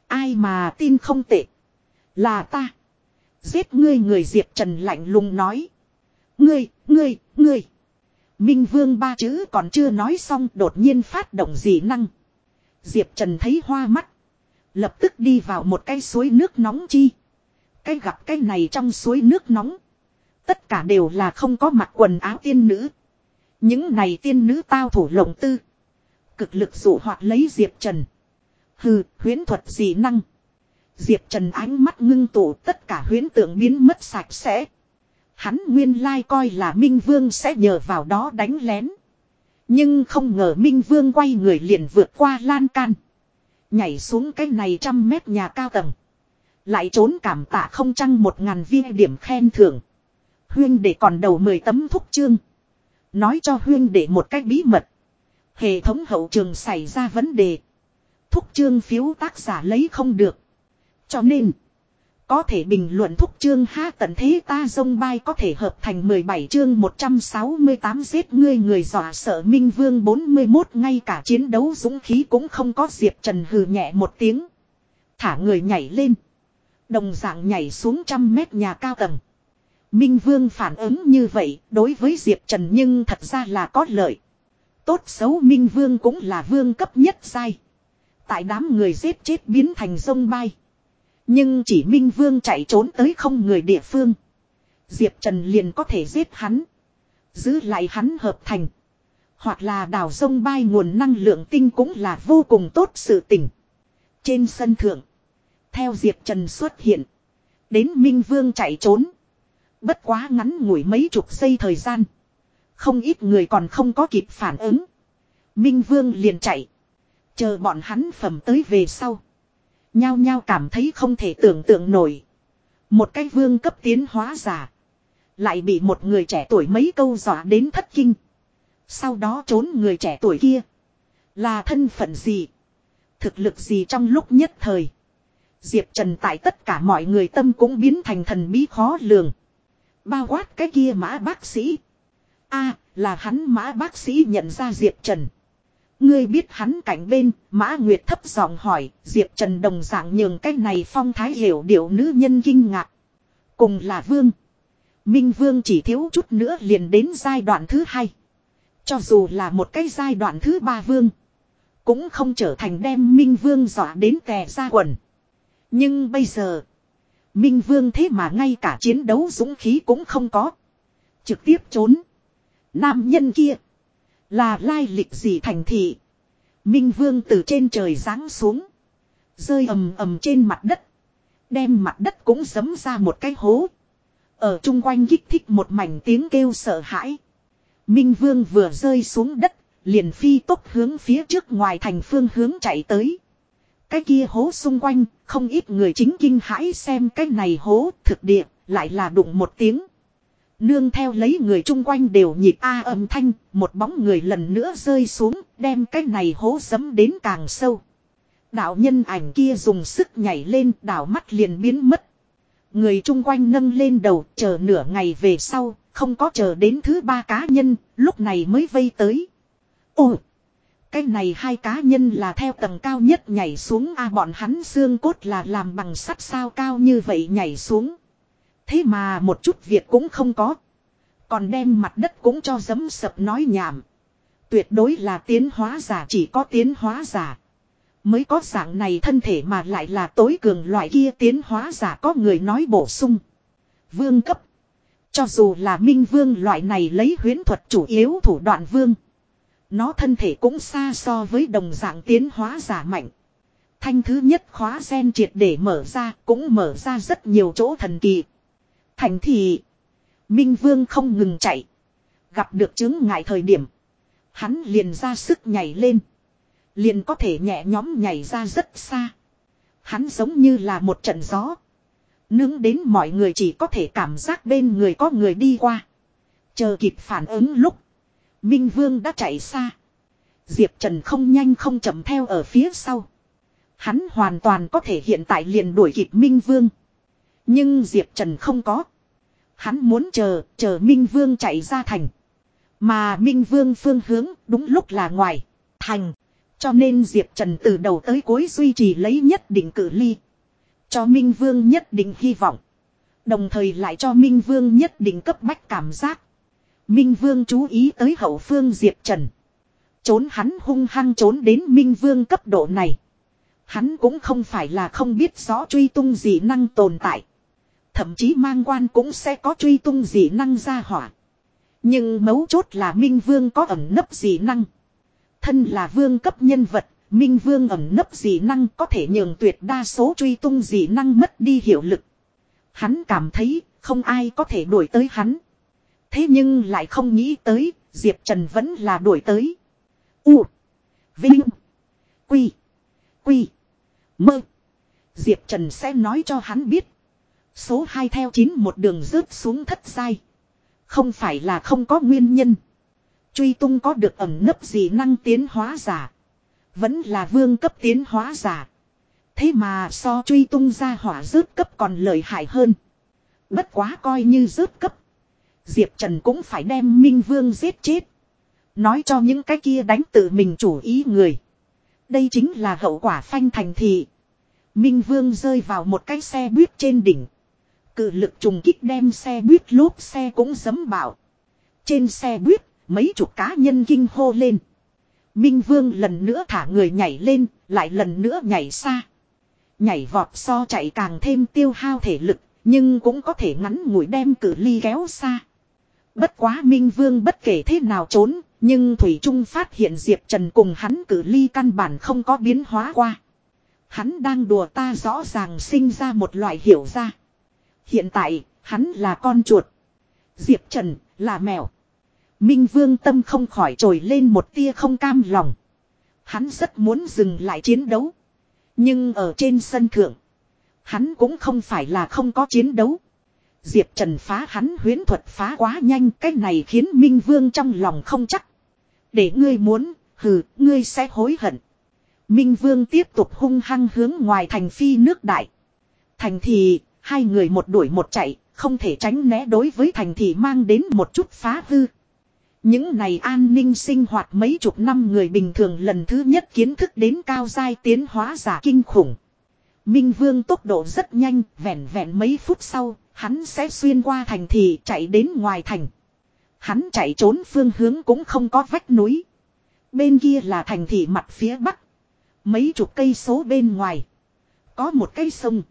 Speaker 1: Ai mà tin không tệ. Là ta. Giết ngươi người Diệp Trần lạnh lùng nói. Ngươi, ngươi, ngươi. Minh Vương ba chữ còn chưa nói xong đột nhiên phát động dị năng. Diệp Trần thấy hoa mắt. Lập tức đi vào một cái suối nước nóng chi. Cái gặp cái này trong suối nước nóng. Tất cả đều là không có mặc quần áo tiên nữ. Những này tiên nữ tao thủ lộng tư. Cực lực dụ hoạt lấy Diệp Trần. Hừ, huyến thuật dị năng. Diệp Trần ánh mắt ngưng tụ, tất cả huyến tượng biến mất sạch sẽ. Hắn nguyên lai coi là Minh Vương sẽ nhờ vào đó đánh lén. Nhưng không ngờ Minh Vương quay người liền vượt qua lan can. Nhảy xuống cái này trăm mét nhà cao tầng. Lại trốn cảm tạ không trăng một ngàn viên điểm khen thưởng. Huyên để còn đầu mười tấm thúc chương. Nói cho huyên để một cách bí mật. Hệ thống hậu trường xảy ra vấn đề. Thúc chương phiếu tác giả lấy không được. Cho nên. Có thể bình luận thúc chương ha tận thế ta dông bay có thể hợp thành 17 chương 168 giết ngươi người dọa sợ Minh Vương 41 ngay cả chiến đấu dũng khí cũng không có Diệp Trần hừ nhẹ một tiếng. Thả người nhảy lên. Đồng dạng nhảy xuống trăm mét nhà cao tầng. Minh Vương phản ứng như vậy, đối với Diệp Trần nhưng thật ra là có lợi. Tốt xấu Minh Vương cũng là vương cấp nhất sai. Tại đám người giết chết biến thành sông bay. Nhưng chỉ Minh Vương chạy trốn tới không người địa phương. Diệp Trần liền có thể giết hắn. Giữ lại hắn hợp thành. Hoặc là đào sông bay nguồn năng lượng tinh cũng là vô cùng tốt sự tình. Trên sân thượng. Theo Diệp Trần xuất hiện. Đến Minh Vương chạy trốn. Bất quá ngắn ngủi mấy chục giây thời gian. Không ít người còn không có kịp phản ứng. Minh Vương liền chạy. Chờ bọn hắn phẩm tới về sau. Nhao nhao cảm thấy không thể tưởng tượng nổi. Một cái vương cấp tiến hóa giả. Lại bị một người trẻ tuổi mấy câu dọa đến thất kinh. Sau đó trốn người trẻ tuổi kia. Là thân phận gì? Thực lực gì trong lúc nhất thời? Diệp Trần tại tất cả mọi người tâm cũng biến thành thần bí khó lường. Bao quát cái kia mã bác sĩ. a, là hắn mã bác sĩ nhận ra Diệp Trần. Ngươi biết hắn cạnh bên, Mã Nguyệt thấp giọng hỏi, Diệp Trần đồng dạng nhường cái này phong thái hiểu điệu nữ nhân kinh ngạc. Cùng là vương. Minh vương chỉ thiếu chút nữa liền đến giai đoạn thứ hai. Cho dù là một cái giai đoạn thứ ba vương. Cũng không trở thành đem Minh vương dọa đến tè ra quần. Nhưng bây giờ. Minh vương thế mà ngay cả chiến đấu dũng khí cũng không có. Trực tiếp trốn. Nam nhân kia. Là lai lịch gì thành thị. Minh Vương từ trên trời giáng xuống. Rơi ầm ầm trên mặt đất. Đem mặt đất cũng giấm ra một cái hố. Ở chung quanh kích thích một mảnh tiếng kêu sợ hãi. Minh Vương vừa rơi xuống đất. Liền phi tốc hướng phía trước ngoài thành phương hướng chạy tới. Cái kia hố xung quanh, không ít người chính kinh hãi xem cái này hố thực địa, lại là đụng một tiếng. Nương theo lấy người chung quanh đều nhịp a âm thanh, một bóng người lần nữa rơi xuống, đem cái này hố sấm đến càng sâu. Đạo nhân ảnh kia dùng sức nhảy lên, đảo mắt liền biến mất. Người chung quanh nâng lên đầu, chờ nửa ngày về sau, không có chờ đến thứ ba cá nhân, lúc này mới vây tới. Ồ! Cái này hai cá nhân là theo tầng cao nhất nhảy xuống a bọn hắn xương cốt là làm bằng sắt sao cao như vậy nhảy xuống. Thế mà một chút việc cũng không có. Còn đem mặt đất cũng cho dấm sập nói nhảm. Tuyệt đối là tiến hóa giả, chỉ có tiến hóa giả. Mới có dạng này thân thể mà lại là tối cường loại kia tiến hóa giả có người nói bổ sung. Vương cấp. Cho dù là minh vương loại này lấy huyến thuật chủ yếu thủ đoạn vương. Nó thân thể cũng xa so với đồng dạng tiến hóa giả mạnh. Thanh thứ nhất khóa sen triệt để mở ra, cũng mở ra rất nhiều chỗ thần kỳ. Thành thì. Minh Vương không ngừng chạy. Gặp được chứng ngại thời điểm. Hắn liền ra sức nhảy lên. Liền có thể nhẹ nhóm nhảy ra rất xa. Hắn giống như là một trận gió. Nướng đến mọi người chỉ có thể cảm giác bên người có người đi qua. Chờ kịp phản ứng lúc. Minh Vương đã chạy xa. Diệp Trần không nhanh không chậm theo ở phía sau. Hắn hoàn toàn có thể hiện tại liền đuổi kịp Minh Vương. Nhưng Diệp Trần không có. Hắn muốn chờ, chờ Minh Vương chạy ra thành. Mà Minh Vương phương hướng đúng lúc là ngoài, thành. Cho nên Diệp Trần từ đầu tới cuối duy trì lấy nhất định cử ly. Cho Minh Vương nhất định hy vọng. Đồng thời lại cho Minh Vương nhất định cấp bách cảm giác. Minh Vương chú ý tới hậu phương Diệp Trần. Trốn hắn hung hăng trốn đến Minh Vương cấp độ này. Hắn cũng không phải là không biết rõ truy tung gì năng tồn tại. Thậm chí mang quan cũng sẽ có truy tung dị năng ra hỏa. Nhưng mấu chốt là Minh Vương có ẩn nấp dị năng. Thân là vương cấp nhân vật, Minh Vương ẩn nấp dị năng có thể nhường tuyệt đa số truy tung dị năng mất đi hiệu lực. Hắn cảm thấy không ai có thể đuổi tới hắn. Thế nhưng lại không nghĩ tới, Diệp Trần vẫn là đuổi tới. U. Vinh. Quy. Quy. Mơ. Diệp Trần sẽ nói cho hắn biết. Số 2 theo 9 một đường rớt xuống thất sai. Không phải là không có nguyên nhân. Truy tung có được ẩm nấp gì năng tiến hóa giả. Vẫn là vương cấp tiến hóa giả. Thế mà so truy tung ra hỏa rớt cấp còn lợi hại hơn. Bất quá coi như rớt cấp. Diệp Trần cũng phải đem Minh Vương giết chết. Nói cho những cái kia đánh tự mình chủ ý người. Đây chính là hậu quả phanh thành thị. Minh Vương rơi vào một cái xe buýt trên đỉnh. Cự lực trùng kích đem xe buýt lốp xe cũng dấm bảo. Trên xe buýt, mấy chục cá nhân kinh hô lên. Minh Vương lần nữa thả người nhảy lên, lại lần nữa nhảy xa. Nhảy vọt so chạy càng thêm tiêu hao thể lực, nhưng cũng có thể ngắn ngủi đem cử ly kéo xa. Bất quá Minh Vương bất kể thế nào trốn, nhưng Thủy Trung phát hiện Diệp Trần cùng hắn cử ly căn bản không có biến hóa qua. Hắn đang đùa ta rõ ràng sinh ra một loại hiểu ra. Hiện tại, hắn là con chuột. Diệp Trần, là mèo. Minh Vương tâm không khỏi trồi lên một tia không cam lòng. Hắn rất muốn dừng lại chiến đấu. Nhưng ở trên sân thượng, hắn cũng không phải là không có chiến đấu. Diệp Trần phá hắn huyến thuật phá quá nhanh, cái này khiến Minh Vương trong lòng không chắc. Để ngươi muốn, hừ, ngươi sẽ hối hận. Minh Vương tiếp tục hung hăng hướng ngoài thành phi nước đại. Thành thì, hai người một đuổi một chạy, không thể tránh né đối với thành thì mang đến một chút phá hư. Những này an ninh sinh hoạt mấy chục năm người bình thường lần thứ nhất kiến thức đến cao giai tiến hóa giả kinh khủng. Minh Vương tốc độ rất nhanh, vẹn vẹn mấy phút sau, hắn sẽ xuyên qua thành thị chạy đến ngoài thành. Hắn chạy trốn phương hướng cũng không có vách núi. Bên kia là thành thị mặt phía bắc. Mấy chục cây số bên ngoài. Có một cây sông.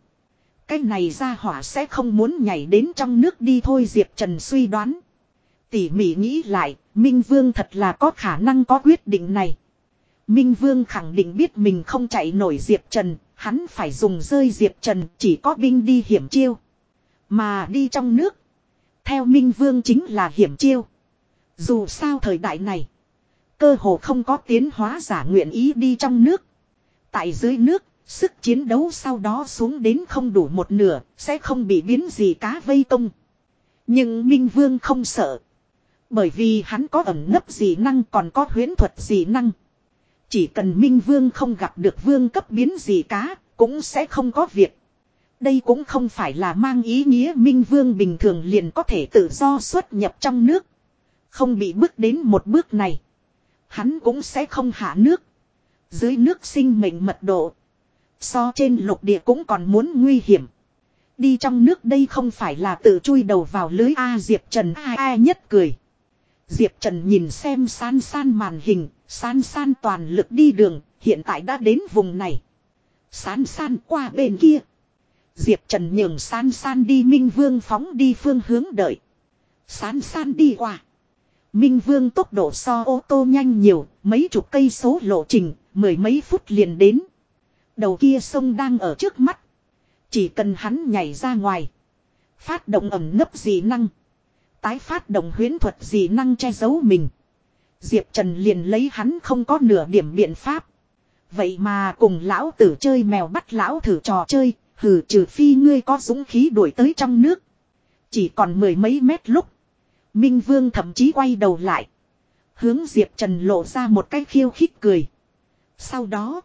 Speaker 1: Cái này ra hỏa sẽ không muốn nhảy đến trong nước đi thôi Diệp Trần suy đoán. Tỉ mỉ nghĩ lại, Minh Vương thật là có khả năng có quyết định này. Minh Vương khẳng định biết mình không chạy nổi Diệp Trần, hắn phải dùng rơi Diệp Trần chỉ có binh đi hiểm chiêu. Mà đi trong nước. Theo Minh Vương chính là hiểm chiêu. Dù sao thời đại này. Cơ hồ không có tiến hóa giả nguyện ý đi trong nước. Tại dưới nước, sức chiến đấu sau đó xuống đến không đủ một nửa, sẽ không bị biến gì cá vây công. Nhưng Minh Vương không sợ. Bởi vì hắn có ẩn nấp gì năng còn có huyễn thuật gì năng. Chỉ cần Minh Vương không gặp được vương cấp biến gì cá, cũng sẽ không có việc. Đây cũng không phải là mang ý nghĩa Minh Vương bình thường liền có thể tự do xuất nhập trong nước. Không bị bước đến một bước này. Hắn cũng sẽ không hạ nước. Dưới nước sinh mệnh mật độ. So trên lục địa cũng còn muốn nguy hiểm. Đi trong nước đây không phải là tự chui đầu vào lưới A Diệp Trần A A nhất cười. Diệp Trần nhìn xem san san màn hình, san san toàn lực đi đường, hiện tại đã đến vùng này. San san qua bên kia. Diệp Trần nhường san san đi Minh Vương phóng đi phương hướng đợi. San san đi qua. Minh Vương tốc độ so ô tô nhanh nhiều, mấy chục cây số lộ trình, mười mấy phút liền đến. Đầu kia sông đang ở trước mắt. Chỉ cần hắn nhảy ra ngoài. Phát động ẩm nấp gì năng. Tái phát động huyến thuật gì năng che giấu mình. Diệp Trần liền lấy hắn không có nửa điểm biện pháp. Vậy mà cùng lão tử chơi mèo bắt lão thử trò chơi, hừ trừ phi ngươi có dũng khí đuổi tới trong nước. Chỉ còn mười mấy mét lúc. Minh Vương thậm chí quay đầu lại. Hướng Diệp Trần lộ ra một cái khiêu khích cười. Sau đó.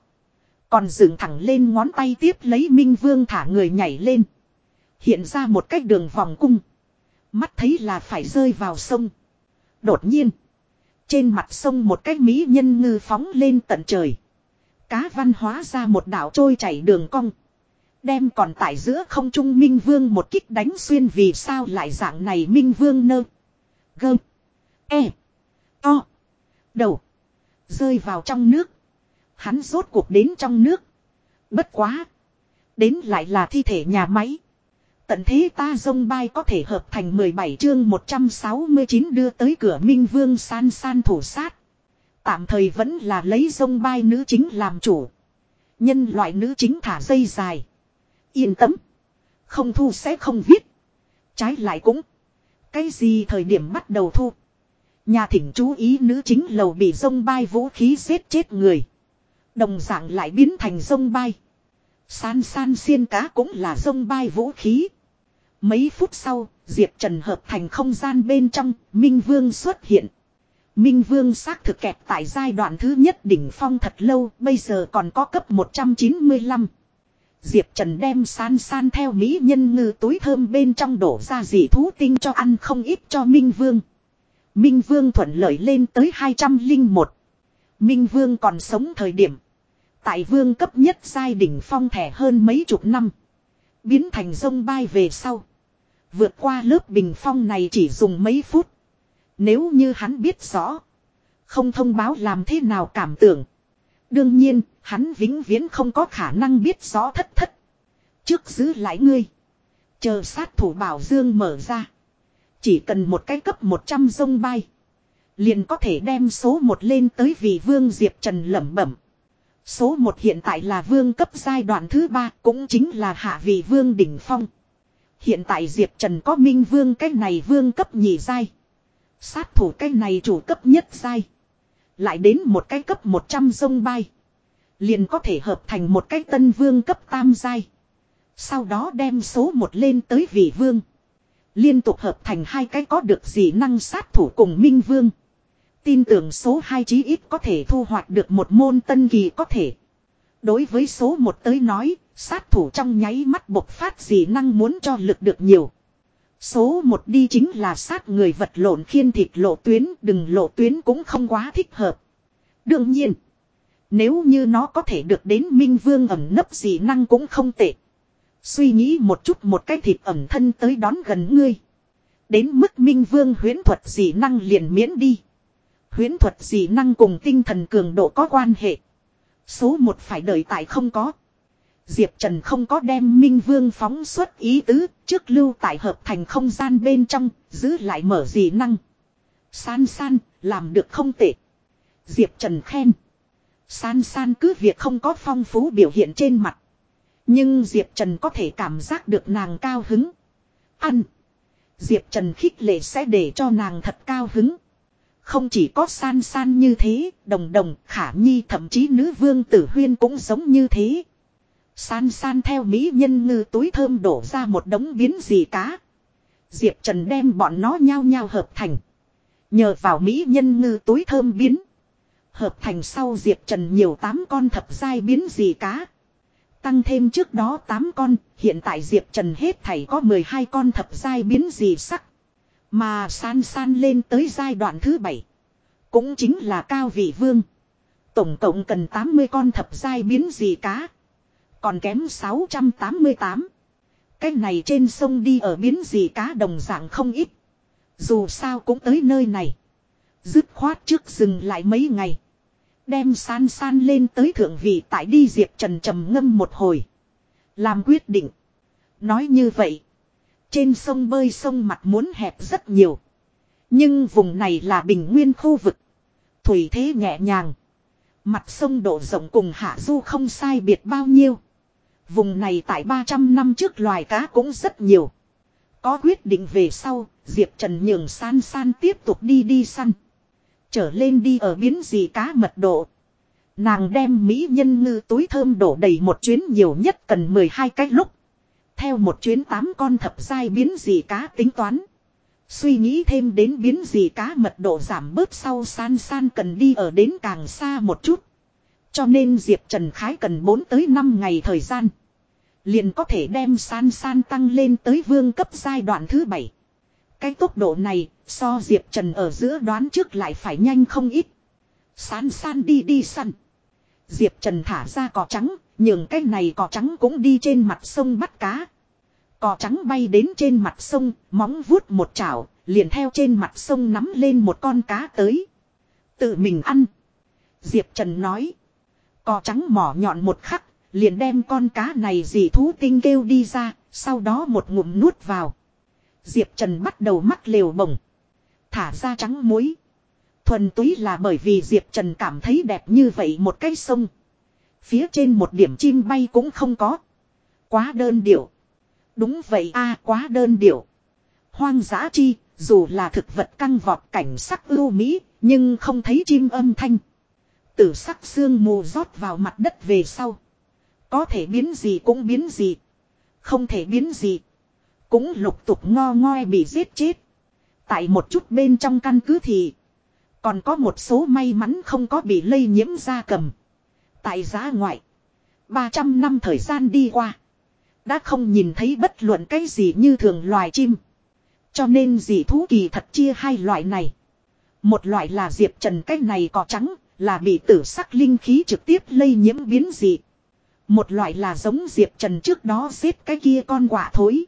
Speaker 1: Còn dựng thẳng lên ngón tay tiếp lấy Minh Vương thả người nhảy lên. Hiện ra một cách đường vòng cung. Mắt thấy là phải rơi vào sông. Đột nhiên. Trên mặt sông một cái mỹ nhân ngư phóng lên tận trời. Cá văn hóa ra một đảo trôi chảy đường cong. Đem còn tại giữa không trung Minh Vương một kích đánh xuyên vì sao lại dạng này Minh Vương nơ. gơm E. To. Đầu. Rơi vào trong nước. Hắn rốt cuộc đến trong nước. Bất quá. Đến lại là thi thể nhà máy. Tận thế ta dông bay có thể hợp thành 17 chương 169 đưa tới cửa Minh Vương san san thủ sát. Tạm thời vẫn là lấy dông bay nữ chính làm chủ. Nhân loại nữ chính thả dây dài. Yên tâm. Không thu sẽ không viết. Trái lại cũng. Cái gì thời điểm bắt đầu thu. Nhà thỉnh chú ý nữ chính lầu bị dông bay vũ khí giết chết người. Đồng dạng lại biến thành sông bay. San san xiên cá cũng là sông bay vũ khí. Mấy phút sau, Diệp Trần hợp thành không gian bên trong, Minh Vương xuất hiện. Minh Vương xác thực kẹt tại giai đoạn thứ nhất đỉnh phong thật lâu, bây giờ còn có cấp 195. Diệp Trần đem san san theo Mỹ nhân ngư túi thơm bên trong đổ ra dị thú tinh cho ăn không ít cho Minh Vương. Minh Vương thuận lợi lên tới 201. Minh Vương còn sống thời điểm. Tại vương cấp nhất giai đỉnh phong thẻ hơn mấy chục năm. Biến thành sông bay về sau. Vượt qua lớp bình phong này chỉ dùng mấy phút. Nếu như hắn biết rõ. Không thông báo làm thế nào cảm tưởng. Đương nhiên, hắn vĩnh viễn không có khả năng biết rõ thất thất. Trước giữ lại ngươi. Chờ sát thủ bảo dương mở ra. Chỉ cần một cái cấp 100 sông bay. Liền có thể đem số 1 lên tới vị vương Diệp Trần lẩm bẩm. Số 1 hiện tại là vương cấp giai đoạn thứ 3 cũng chính là hạ vị vương đỉnh phong. Hiện tại Diệp Trần có minh vương cái này vương cấp nhị giai. Sát thủ cái này chủ cấp nhất giai. Lại đến một cái cấp 100 sông bay. Liền có thể hợp thành một cái tân vương cấp tam giai. Sau đó đem số 1 lên tới vị vương. Liên tục hợp thành hai cái có được gì năng sát thủ cùng minh vương. Tin tưởng số 2 chí ít có thể thu hoạch được một môn tân kỳ có thể. Đối với số 1 tới nói, sát thủ trong nháy mắt bộc phát dị năng muốn cho lực được nhiều. Số 1 đi chính là sát người vật lộn khiên thịt lộ tuyến, đừng lộ tuyến cũng không quá thích hợp. Đương nhiên, nếu như nó có thể được đến minh vương ẩm nấp dị năng cũng không tệ. Suy nghĩ một chút một cái thịt ẩm thân tới đón gần ngươi. Đến mức minh vương huyến thuật dị năng liền miễn đi huyễn thuật gì năng cùng tinh thần cường độ có quan hệ. Số một phải đợi tại không có. Diệp Trần không có đem Minh Vương phóng xuất ý tứ, trước lưu tại hợp thành không gian bên trong, giữ lại mở gì năng. San san, làm được không tệ. Diệp Trần khen. San san cứ việc không có phong phú biểu hiện trên mặt. Nhưng Diệp Trần có thể cảm giác được nàng cao hứng. Ăn. Diệp Trần khích lệ sẽ để cho nàng thật cao hứng. Không chỉ có san san như thế, đồng đồng, khả nhi thậm chí nữ vương tử huyên cũng giống như thế. San san theo mỹ nhân ngư túi thơm đổ ra một đống biến gì cá. Diệp Trần đem bọn nó nhao nhao hợp thành. Nhờ vào mỹ nhân ngư túi thơm biến. Hợp thành sau Diệp Trần nhiều tám con thập giai biến gì cá. Tăng thêm trước đó 8 con, hiện tại Diệp Trần hết thảy có 12 con thập giai biến gì sắc. Mà san san lên tới giai đoạn thứ 7. Cũng chính là cao vị vương. Tổng cộng cần 80 con thập giai biến gì cá. Còn kém 688. Cái này trên sông đi ở biến gì cá đồng dạng không ít. Dù sao cũng tới nơi này. Dứt khoát trước dừng lại mấy ngày. Đem san san lên tới thượng vị tại đi Diệp Trần trầm ngâm một hồi. Làm quyết định. Nói như vậy. Trên sông bơi sông mặt muốn hẹp rất nhiều. Nhưng vùng này là bình nguyên khu vực. Thủy thế nhẹ nhàng. Mặt sông độ rộng cùng hạ du không sai biệt bao nhiêu. Vùng này tại 300 năm trước loài cá cũng rất nhiều. Có quyết định về sau, Diệp Trần nhường san san tiếp tục đi đi săn. Trở lên đi ở biến gì cá mật độ. Nàng đem mỹ nhân ngư túi thơm đổ đầy một chuyến nhiều nhất cần 12 cái lúc. Theo một chuyến tám con thập giai biến gì cá tính toán. Suy nghĩ thêm đến biến gì cá mật độ giảm bớt sau san san cần đi ở đến càng xa một chút. Cho nên Diệp Trần Khái cần 4 tới 5 ngày thời gian. Liền có thể đem san san tăng lên tới vương cấp giai đoạn thứ 7. Cái tốc độ này so Diệp Trần ở giữa đoán trước lại phải nhanh không ít. San san đi đi săn. Diệp Trần thả ra cỏ trắng, nhường cái này cỏ trắng cũng đi trên mặt sông bắt cá. Cỏ trắng bay đến trên mặt sông, móng vuốt một chảo, liền theo trên mặt sông nắm lên một con cá tới. Tự mình ăn. Diệp Trần nói. Cỏ trắng mỏ nhọn một khắc, liền đem con cá này dì thú tinh kêu đi ra, sau đó một ngụm nuốt vào. Diệp Trần bắt đầu mắt liều bổng. Thả ra trắng muối. Thuần túy là bởi vì Diệp Trần cảm thấy đẹp như vậy một cái sông. Phía trên một điểm chim bay cũng không có. Quá đơn điệu. Đúng vậy a quá đơn điệu. Hoang dã chi, dù là thực vật căng vọt cảnh sắc ưu mỹ, nhưng không thấy chim âm thanh. Tử sắc xương mù rót vào mặt đất về sau. Có thể biến gì cũng biến gì. Không thể biến gì. Cũng lục tục ngo ngoi bị giết chết. Tại một chút bên trong căn cứ thì. Còn có một số may mắn không có bị lây nhiễm da cầm. Tại giá ngoại. 300 năm thời gian đi qua. Đã không nhìn thấy bất luận cái gì như thường loài chim. Cho nên dị thú kỳ thật chia hai loại này. Một loại là diệp trần cái này cỏ trắng, là bị tử sắc linh khí trực tiếp lây nhiễm biến dị. Một loại là giống diệp trần trước đó giết cái kia con quả thối.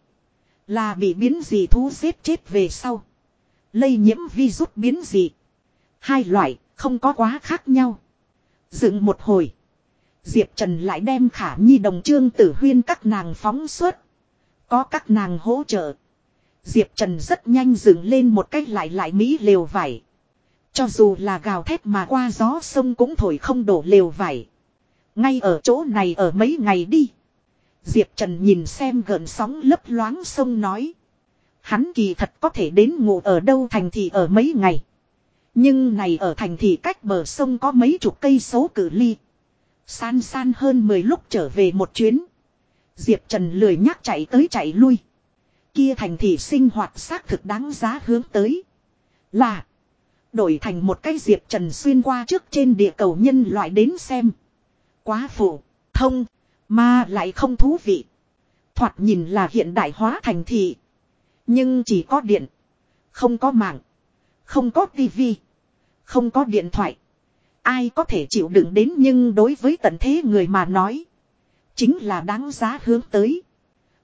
Speaker 1: Là bị biến dị thú giết chết về sau. Lây nhiễm virus biến dị. Hai loại, không có quá khác nhau. Dựng một hồi. Diệp Trần lại đem khả nhi đồng trương tử huyên các nàng phóng suốt. Có các nàng hỗ trợ. Diệp Trần rất nhanh dựng lên một cách lại lại mỹ lều vải. Cho dù là gào thét mà qua gió sông cũng thổi không đổ lều vải. Ngay ở chỗ này ở mấy ngày đi. Diệp Trần nhìn xem gợn sóng lấp loáng sông nói. Hắn kỳ thật có thể đến ngủ ở đâu thành thị ở mấy ngày. Nhưng này ở thành thị cách bờ sông có mấy chục cây số cử ly. San san hơn 10 lúc trở về một chuyến. Diệp Trần lười nhắc chạy tới chạy lui. Kia thành thị sinh hoạt xác thực đáng giá hướng tới. Là. Đổi thành một cái Diệp Trần xuyên qua trước trên địa cầu nhân loại đến xem. Quá phổ, thông, mà lại không thú vị. Thoạt nhìn là hiện đại hóa thành thị. Nhưng chỉ có điện. Không có mạng. Không có tivi. Không có điện thoại. Ai có thể chịu đựng đến nhưng đối với tận thế người mà nói. Chính là đáng giá hướng tới.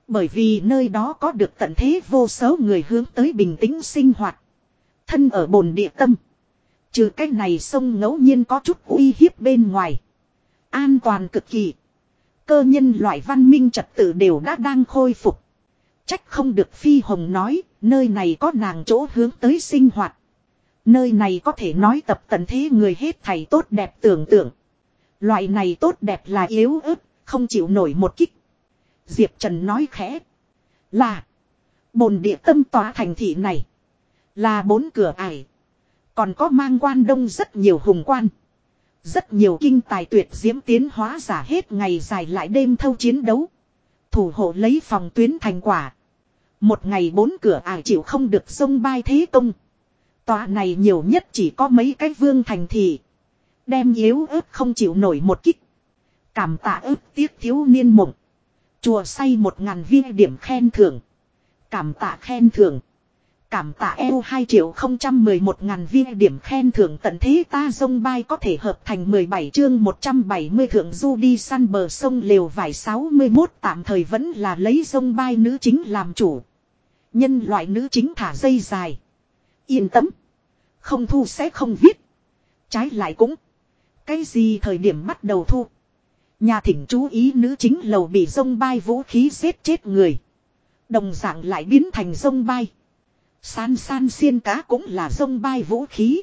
Speaker 1: Bởi vì nơi đó có được tận thế vô số người hướng tới bình tĩnh sinh hoạt. Thân ở bồn địa tâm. Trừ cái này sông ngẫu nhiên có chút uy hiếp bên ngoài. An toàn cực kỳ. Cơ nhân loại văn minh trật tự đều đã đang khôi phục. Trách không được Phi Hồng nói, nơi này có nàng chỗ hướng tới sinh hoạt. Nơi này có thể nói tập tận thế người hết thầy tốt đẹp tưởng tượng. Loại này tốt đẹp là yếu ớt, không chịu nổi một kích. Diệp Trần nói khẽ. Là. Bồn địa tâm tòa thành thị này. Là bốn cửa ải. Còn có mang quan đông rất nhiều hùng quan. Rất nhiều kinh tài tuyệt diễm tiến hóa giả hết ngày dài lại đêm thâu chiến đấu. Thủ hộ lấy phòng tuyến thành quả. Một ngày bốn cửa ải chịu không được sông bay thế công. Tòa này nhiều nhất chỉ có mấy cái vương thành thị. Đem yếu ớt không chịu nổi một kích. Cảm tạ ức tiếc thiếu niên mộng. Chùa say một ngàn viên điểm khen thưởng. Cảm tạ khen thưởng. Cảm tạ eo 2 triệu 011 ngàn viên điểm khen thưởng tận thế ta sông bay có thể hợp thành 17 chương 170 thượng du đi săn bờ sông liều vải 61 tạm thời vẫn là lấy sông bay nữ chính làm chủ. Nhân loại nữ chính thả dây dài. Yên tâm. Không thu sẽ không viết. Trái lại cũng. Cái gì thời điểm bắt đầu thu. Nhà thỉnh chú ý nữ chính lầu bị dông bay vũ khí giết chết người. Đồng dạng lại biến thành dông bay. San san xiên cá cũng là dông bay vũ khí.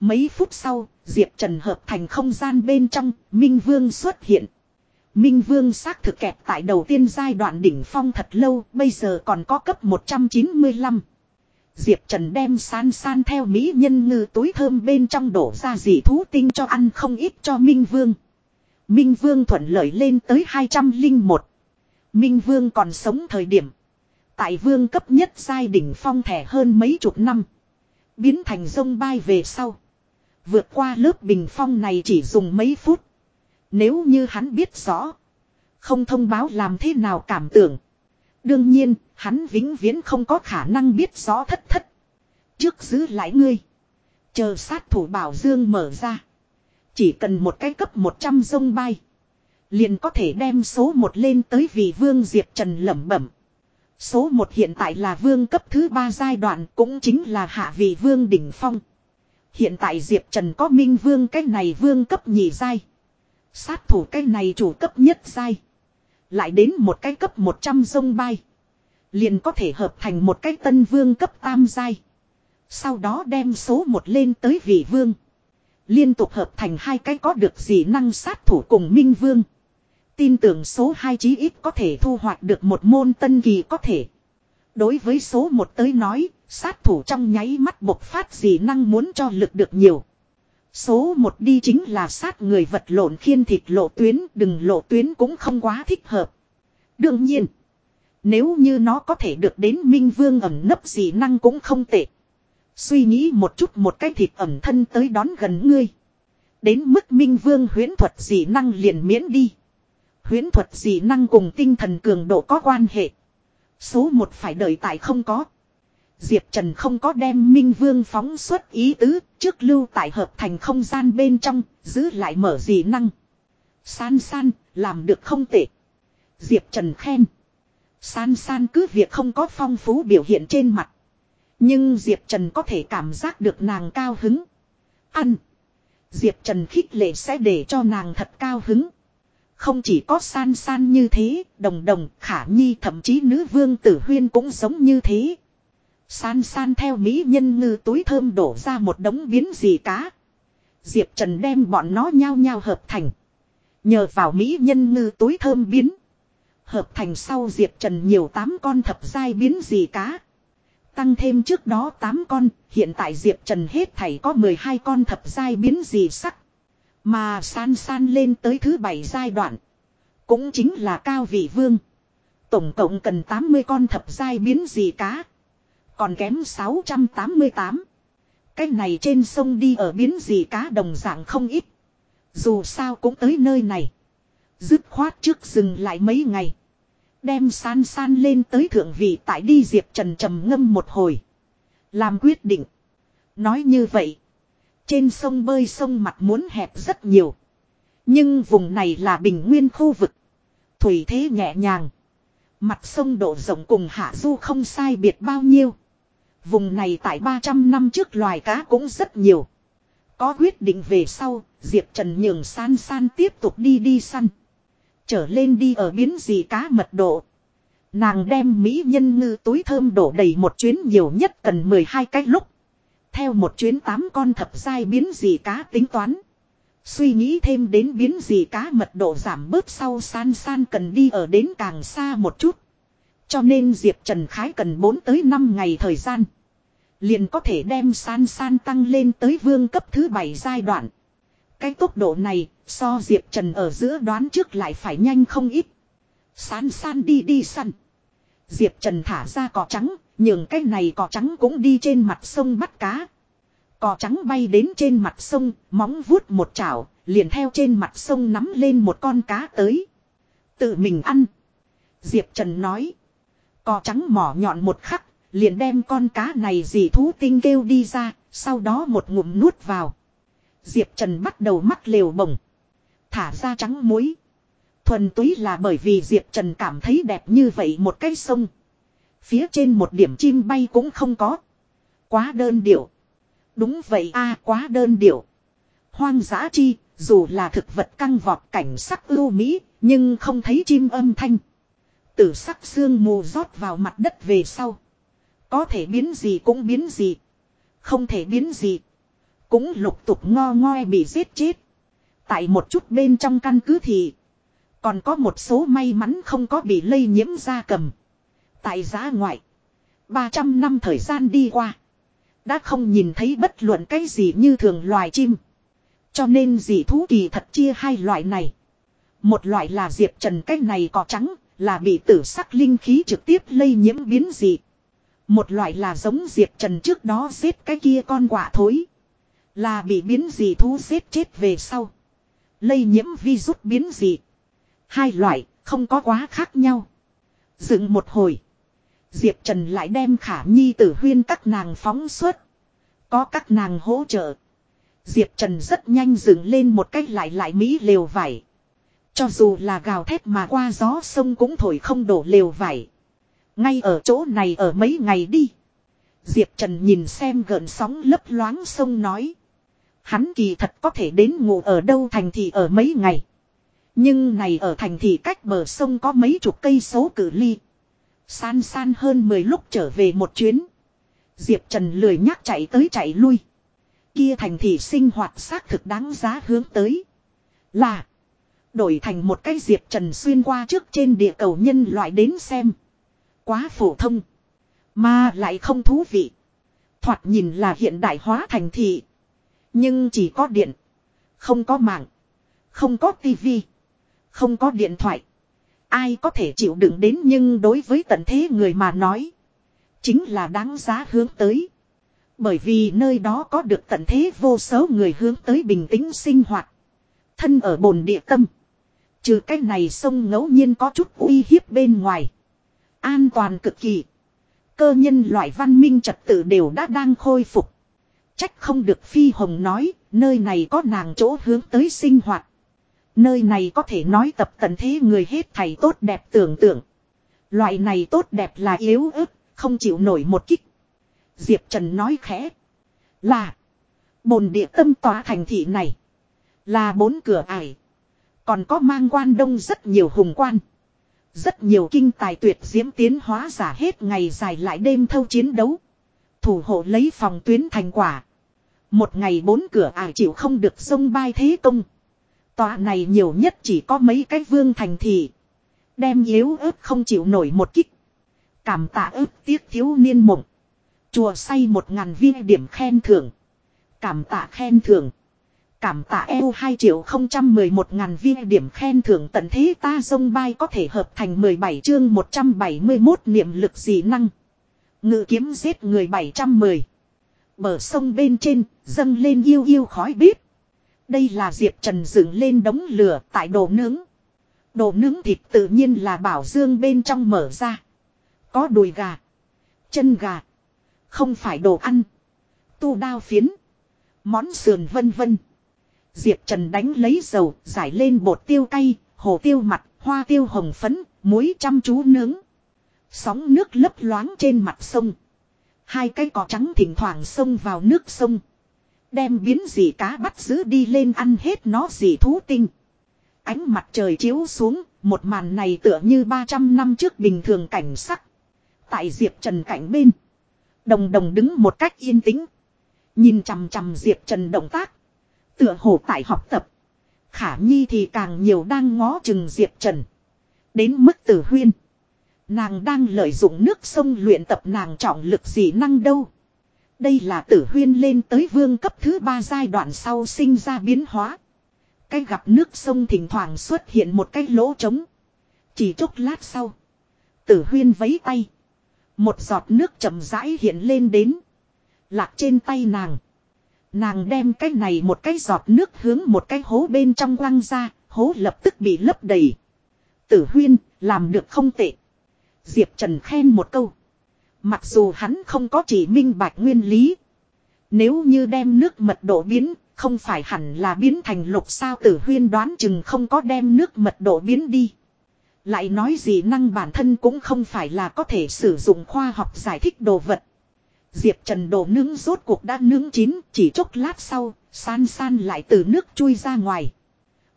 Speaker 1: Mấy phút sau, Diệp Trần hợp thành không gian bên trong, Minh Vương xuất hiện. Minh Vương xác thực kẹp tại đầu tiên giai đoạn đỉnh phong thật lâu, bây giờ còn có cấp 195. Diệp Trần đem san san theo mỹ nhân ngư túi thơm bên trong đổ ra dị thú tinh cho ăn không ít cho Minh Vương. Minh Vương thuận lợi lên tới 201. Minh Vương còn sống thời điểm. Tại vương cấp nhất giai đỉnh phong thẻ hơn mấy chục năm. Biến thành sông bay về sau. Vượt qua lớp bình phong này chỉ dùng mấy phút. Nếu như hắn biết rõ. Không thông báo làm thế nào cảm tưởng. Đương nhiên, hắn vĩnh viễn không có khả năng biết rõ thất thất. Trước giữ lại ngươi. Chờ sát thủ bảo dương mở ra. Chỉ cần một cái cấp 100 sông bay. Liền có thể đem số một lên tới vị vương Diệp Trần lẩm bẩm. Số 1 hiện tại là vương cấp thứ 3 giai đoạn cũng chính là hạ vị vương đỉnh phong. Hiện tại Diệp Trần có minh vương cái này vương cấp nhị giai. Sát thủ cái này chủ cấp nhất giai. Lại đến một cái cấp 100 sông bay. Liền có thể hợp thành một cái tân vương cấp tam giai. Sau đó đem số 1 lên tới vị vương. Liên tục hợp thành hai cái có được dị năng sát thủ cùng minh vương. Tin tưởng số 2 chí ít có thể thu hoạch được một môn tân kỳ có thể. Đối với số 1 tới nói, sát thủ trong nháy mắt bộc phát gì năng muốn cho lực được nhiều. Số 1 đi chính là sát người vật lộn khiên thịt lộ tuyến, đừng lộ tuyến cũng không quá thích hợp. Đương nhiên, nếu như nó có thể được đến minh vương ẩm nấp gì năng cũng không tệ. Suy nghĩ một chút một cái thịt ẩm thân tới đón gần ngươi. Đến mức minh vương huyễn thuật dị năng liền miễn đi. Huyễn thuật dị năng cùng tinh thần cường độ có quan hệ. Số một phải đợi tại không có. Diệp Trần không có đem Minh Vương phóng xuất ý tứ, trước lưu tại hợp thành không gian bên trong, giữ lại mở dị năng. San san, làm được không tệ. Diệp Trần khen. San san cứ việc không có phong phú biểu hiện trên mặt. Nhưng Diệp Trần có thể cảm giác được nàng cao hứng. Ăn. Diệp Trần khích lệ sẽ để cho nàng thật cao hứng. Không chỉ có san san như thế, đồng đồng, khả nhi thậm chí nữ vương tử huyên cũng giống như thế. San san theo mỹ nhân ngư túi thơm đổ ra một đống biến gì cá. Diệp Trần đem bọn nó nhao nhao hợp thành. Nhờ vào mỹ nhân ngư túi thơm biến. Hợp thành sau Diệp Trần nhiều 8 con thập giai biến gì cá. Tăng thêm trước đó 8 con, hiện tại Diệp Trần hết thảy có 12 con thập giai biến gì sắc. Mà san san lên tới thứ bảy giai đoạn. Cũng chính là cao vị vương. Tổng cộng cần 80 con thập giai biến gì cá. Còn kém 688. Cái này trên sông đi ở biến gì cá đồng dạng không ít. Dù sao cũng tới nơi này. Dứt khoát trước dừng lại mấy ngày. Đem san san lên tới thượng vị tại đi Diệp Trần trầm ngâm một hồi. Làm quyết định. Nói như vậy. Trên sông bơi sông mặt muốn hẹp rất nhiều. Nhưng vùng này là bình nguyên khu vực. Thủy thế nhẹ nhàng. Mặt sông độ rộng cùng hạ du không sai biệt bao nhiêu. Vùng này tại 300 năm trước loài cá cũng rất nhiều. Có quyết định về sau, Diệp Trần nhường san san tiếp tục đi đi săn. Trở lên đi ở biến gì cá mật độ. Nàng đem Mỹ nhân ngư túi thơm đổ đầy một chuyến nhiều nhất cần 12 cái lúc. Theo một chuyến 8 con thập giai biến gì cá tính toán. Suy nghĩ thêm đến biến gì cá mật độ giảm bớt sau san san cần đi ở đến càng xa một chút. Cho nên Diệp Trần Khái cần 4 tới 5 ngày thời gian. Liền có thể đem san san tăng lên tới vương cấp thứ 7 giai đoạn. Cái tốc độ này so Diệp Trần ở giữa đoán trước lại phải nhanh không ít. San san đi đi săn. Diệp Trần thả ra cỏ trắng, nhường cái này cỏ trắng cũng đi trên mặt sông bắt cá. Cỏ trắng bay đến trên mặt sông, móng vuốt một chảo, liền theo trên mặt sông nắm lên một con cá tới. Tự mình ăn. Diệp Trần nói cò trắng mỏ nhọn một khắc, liền đem con cá này dì thú tinh kêu đi ra, sau đó một ngụm nuốt vào. Diệp Trần bắt đầu mắt liều bồng. Thả ra trắng muối. Thuần túy là bởi vì Diệp Trần cảm thấy đẹp như vậy một cái sông. Phía trên một điểm chim bay cũng không có. Quá đơn điệu. Đúng vậy a quá đơn điệu. Hoang dã chi, dù là thực vật căng vọt cảnh sắc ưu mỹ, nhưng không thấy chim âm thanh. Tử sắc xương mù rót vào mặt đất về sau. Có thể biến gì cũng biến gì. Không thể biến gì. Cũng lục tục ngo ngoi bị giết chết. Tại một chút bên trong căn cứ thì. Còn có một số may mắn không có bị lây nhiễm da cầm. Tại giá ngoại. 300 năm thời gian đi qua. Đã không nhìn thấy bất luận cái gì như thường loài chim. Cho nên dị thú kỳ thật chia hai loại này. Một loại là diệp trần cái này cỏ trắng, là bị tử sắc linh khí trực tiếp lây nhiễm biến dị. Một loại là giống diệp trần trước đó giết cái kia con quả thối. Là bị biến dị thú giết chết về sau. Lây nhiễm virus biến dị. Hai loại, không có quá khác nhau. Dựng một hồi. Diệp Trần lại đem khả nhi tử huyên các nàng phóng xuất, Có các nàng hỗ trợ. Diệp Trần rất nhanh dựng lên một cách lại lại mỹ lều vải. Cho dù là gào thét mà qua gió sông cũng thổi không đổ lều vải. Ngay ở chỗ này ở mấy ngày đi. Diệp Trần nhìn xem gợn sóng lấp loáng sông nói. Hắn kỳ thật có thể đến ngủ ở đâu thành thị ở mấy ngày. Nhưng này ở thành thị cách bờ sông có mấy chục cây số cử ly. San san hơn 10 lúc trở về một chuyến. Diệp Trần lười nhắc chạy tới chạy lui. Kia thành thị sinh hoạt xác thực đáng giá hướng tới. Là. Đổi thành một cái Diệp Trần xuyên qua trước trên địa cầu nhân loại đến xem. Quá phổ thông. Mà lại không thú vị. Thoạt nhìn là hiện đại hóa thành thị. Nhưng chỉ có điện. Không có mạng. Không có tivi. Không có điện thoại. Ai có thể chịu đựng đến nhưng đối với tận thế người mà nói. Chính là đáng giá hướng tới. Bởi vì nơi đó có được tận thế vô số người hướng tới bình tĩnh sinh hoạt. Thân ở bồn địa tâm. Trừ cái này sông ngẫu nhiên có chút uy hiếp bên ngoài. An toàn cực kỳ. Cơ nhân loại văn minh trật tự đều đã đang khôi phục. Trách không được Phi Hồng nói, nơi này có nàng chỗ hướng tới sinh hoạt. Nơi này có thể nói tập tận thế người hết thầy tốt đẹp tưởng tượng. Loại này tốt đẹp là yếu ớt, không chịu nổi một kích. Diệp Trần nói khẽ. Là. Bồn địa tâm tỏa thành thị này. Là bốn cửa ải. Còn có mang quan đông rất nhiều hùng quan. Rất nhiều kinh tài tuyệt diễm tiến hóa giả hết ngày dài lại đêm thâu chiến đấu. Thủ hộ lấy phòng tuyến thành quả. Một ngày bốn cửa ải chịu không được sông bay thế công. Tòa này nhiều nhất chỉ có mấy cái vương thành thị. Đem yếu ớt không chịu nổi một kích. Cảm tạ ớt tiếc thiếu niên mộng. Chùa say một ngàn viên điểm khen thưởng. Cảm tạ khen thưởng. Cảm tạ eo 2 triệu 011 ngàn viên điểm khen thưởng tận thế ta dông bay có thể hợp thành 17 chương 171 niệm lực dị năng. Ngự kiếm giết người 710. Bờ sông bên trên, dâng lên yêu yêu khói bếp. Đây là Diệp Trần dựng lên đống lửa tại đồ nướng. Đồ nướng thịt tự nhiên là bảo dương bên trong mở ra. Có đùi gà, chân gà. Không phải đồ ăn. Tu đao phiến. Món sườn vân vân. Diệp Trần đánh lấy dầu, giải lên bột tiêu cay, hồ tiêu mặt, hoa tiêu hồng phấn, muối chăm chú nướng. Sóng nước lấp loáng trên mặt sông. Hai cái cỏ trắng thỉnh thoảng xông vào nước sông. Đem biến dị cá bắt giữ đi lên ăn hết nó dị thú tinh. Ánh mặt trời chiếu xuống, một màn này tựa như 300 năm trước bình thường cảnh sắc. Tại Diệp Trần cảnh bên. Đồng đồng đứng một cách yên tĩnh. Nhìn chằm chằm Diệp Trần động tác. Tựa hồ tại học tập. Khả Nhi thì càng nhiều đang ngó chừng Diệp Trần. Đến mức tử huyên. Nàng đang lợi dụng nước sông luyện tập nàng trọng lực gì năng đâu. Đây là tử huyên lên tới vương cấp thứ ba giai đoạn sau sinh ra biến hóa. Cái gặp nước sông thỉnh thoảng xuất hiện một cái lỗ trống. Chỉ chốc lát sau. Tử huyên vấy tay. Một giọt nước chậm rãi hiện lên đến. Lạc trên tay nàng. Nàng đem cái này một cái giọt nước hướng một cái hố bên trong quăng ra. Hố lập tức bị lấp đầy. Tử huyên làm được không tệ. Diệp Trần khen một câu. Mặc dù hắn không có chỉ minh bạch nguyên lý. Nếu như đem nước mật độ biến, không phải hẳn là biến thành lục sao tử huyên đoán chừng không có đem nước mật độ biến đi. Lại nói gì năng bản thân cũng không phải là có thể sử dụng khoa học giải thích đồ vật. Diệp Trần đồ nướng rốt cuộc đã nướng chín, chỉ chốc lát sau, san san lại từ nước chui ra ngoài.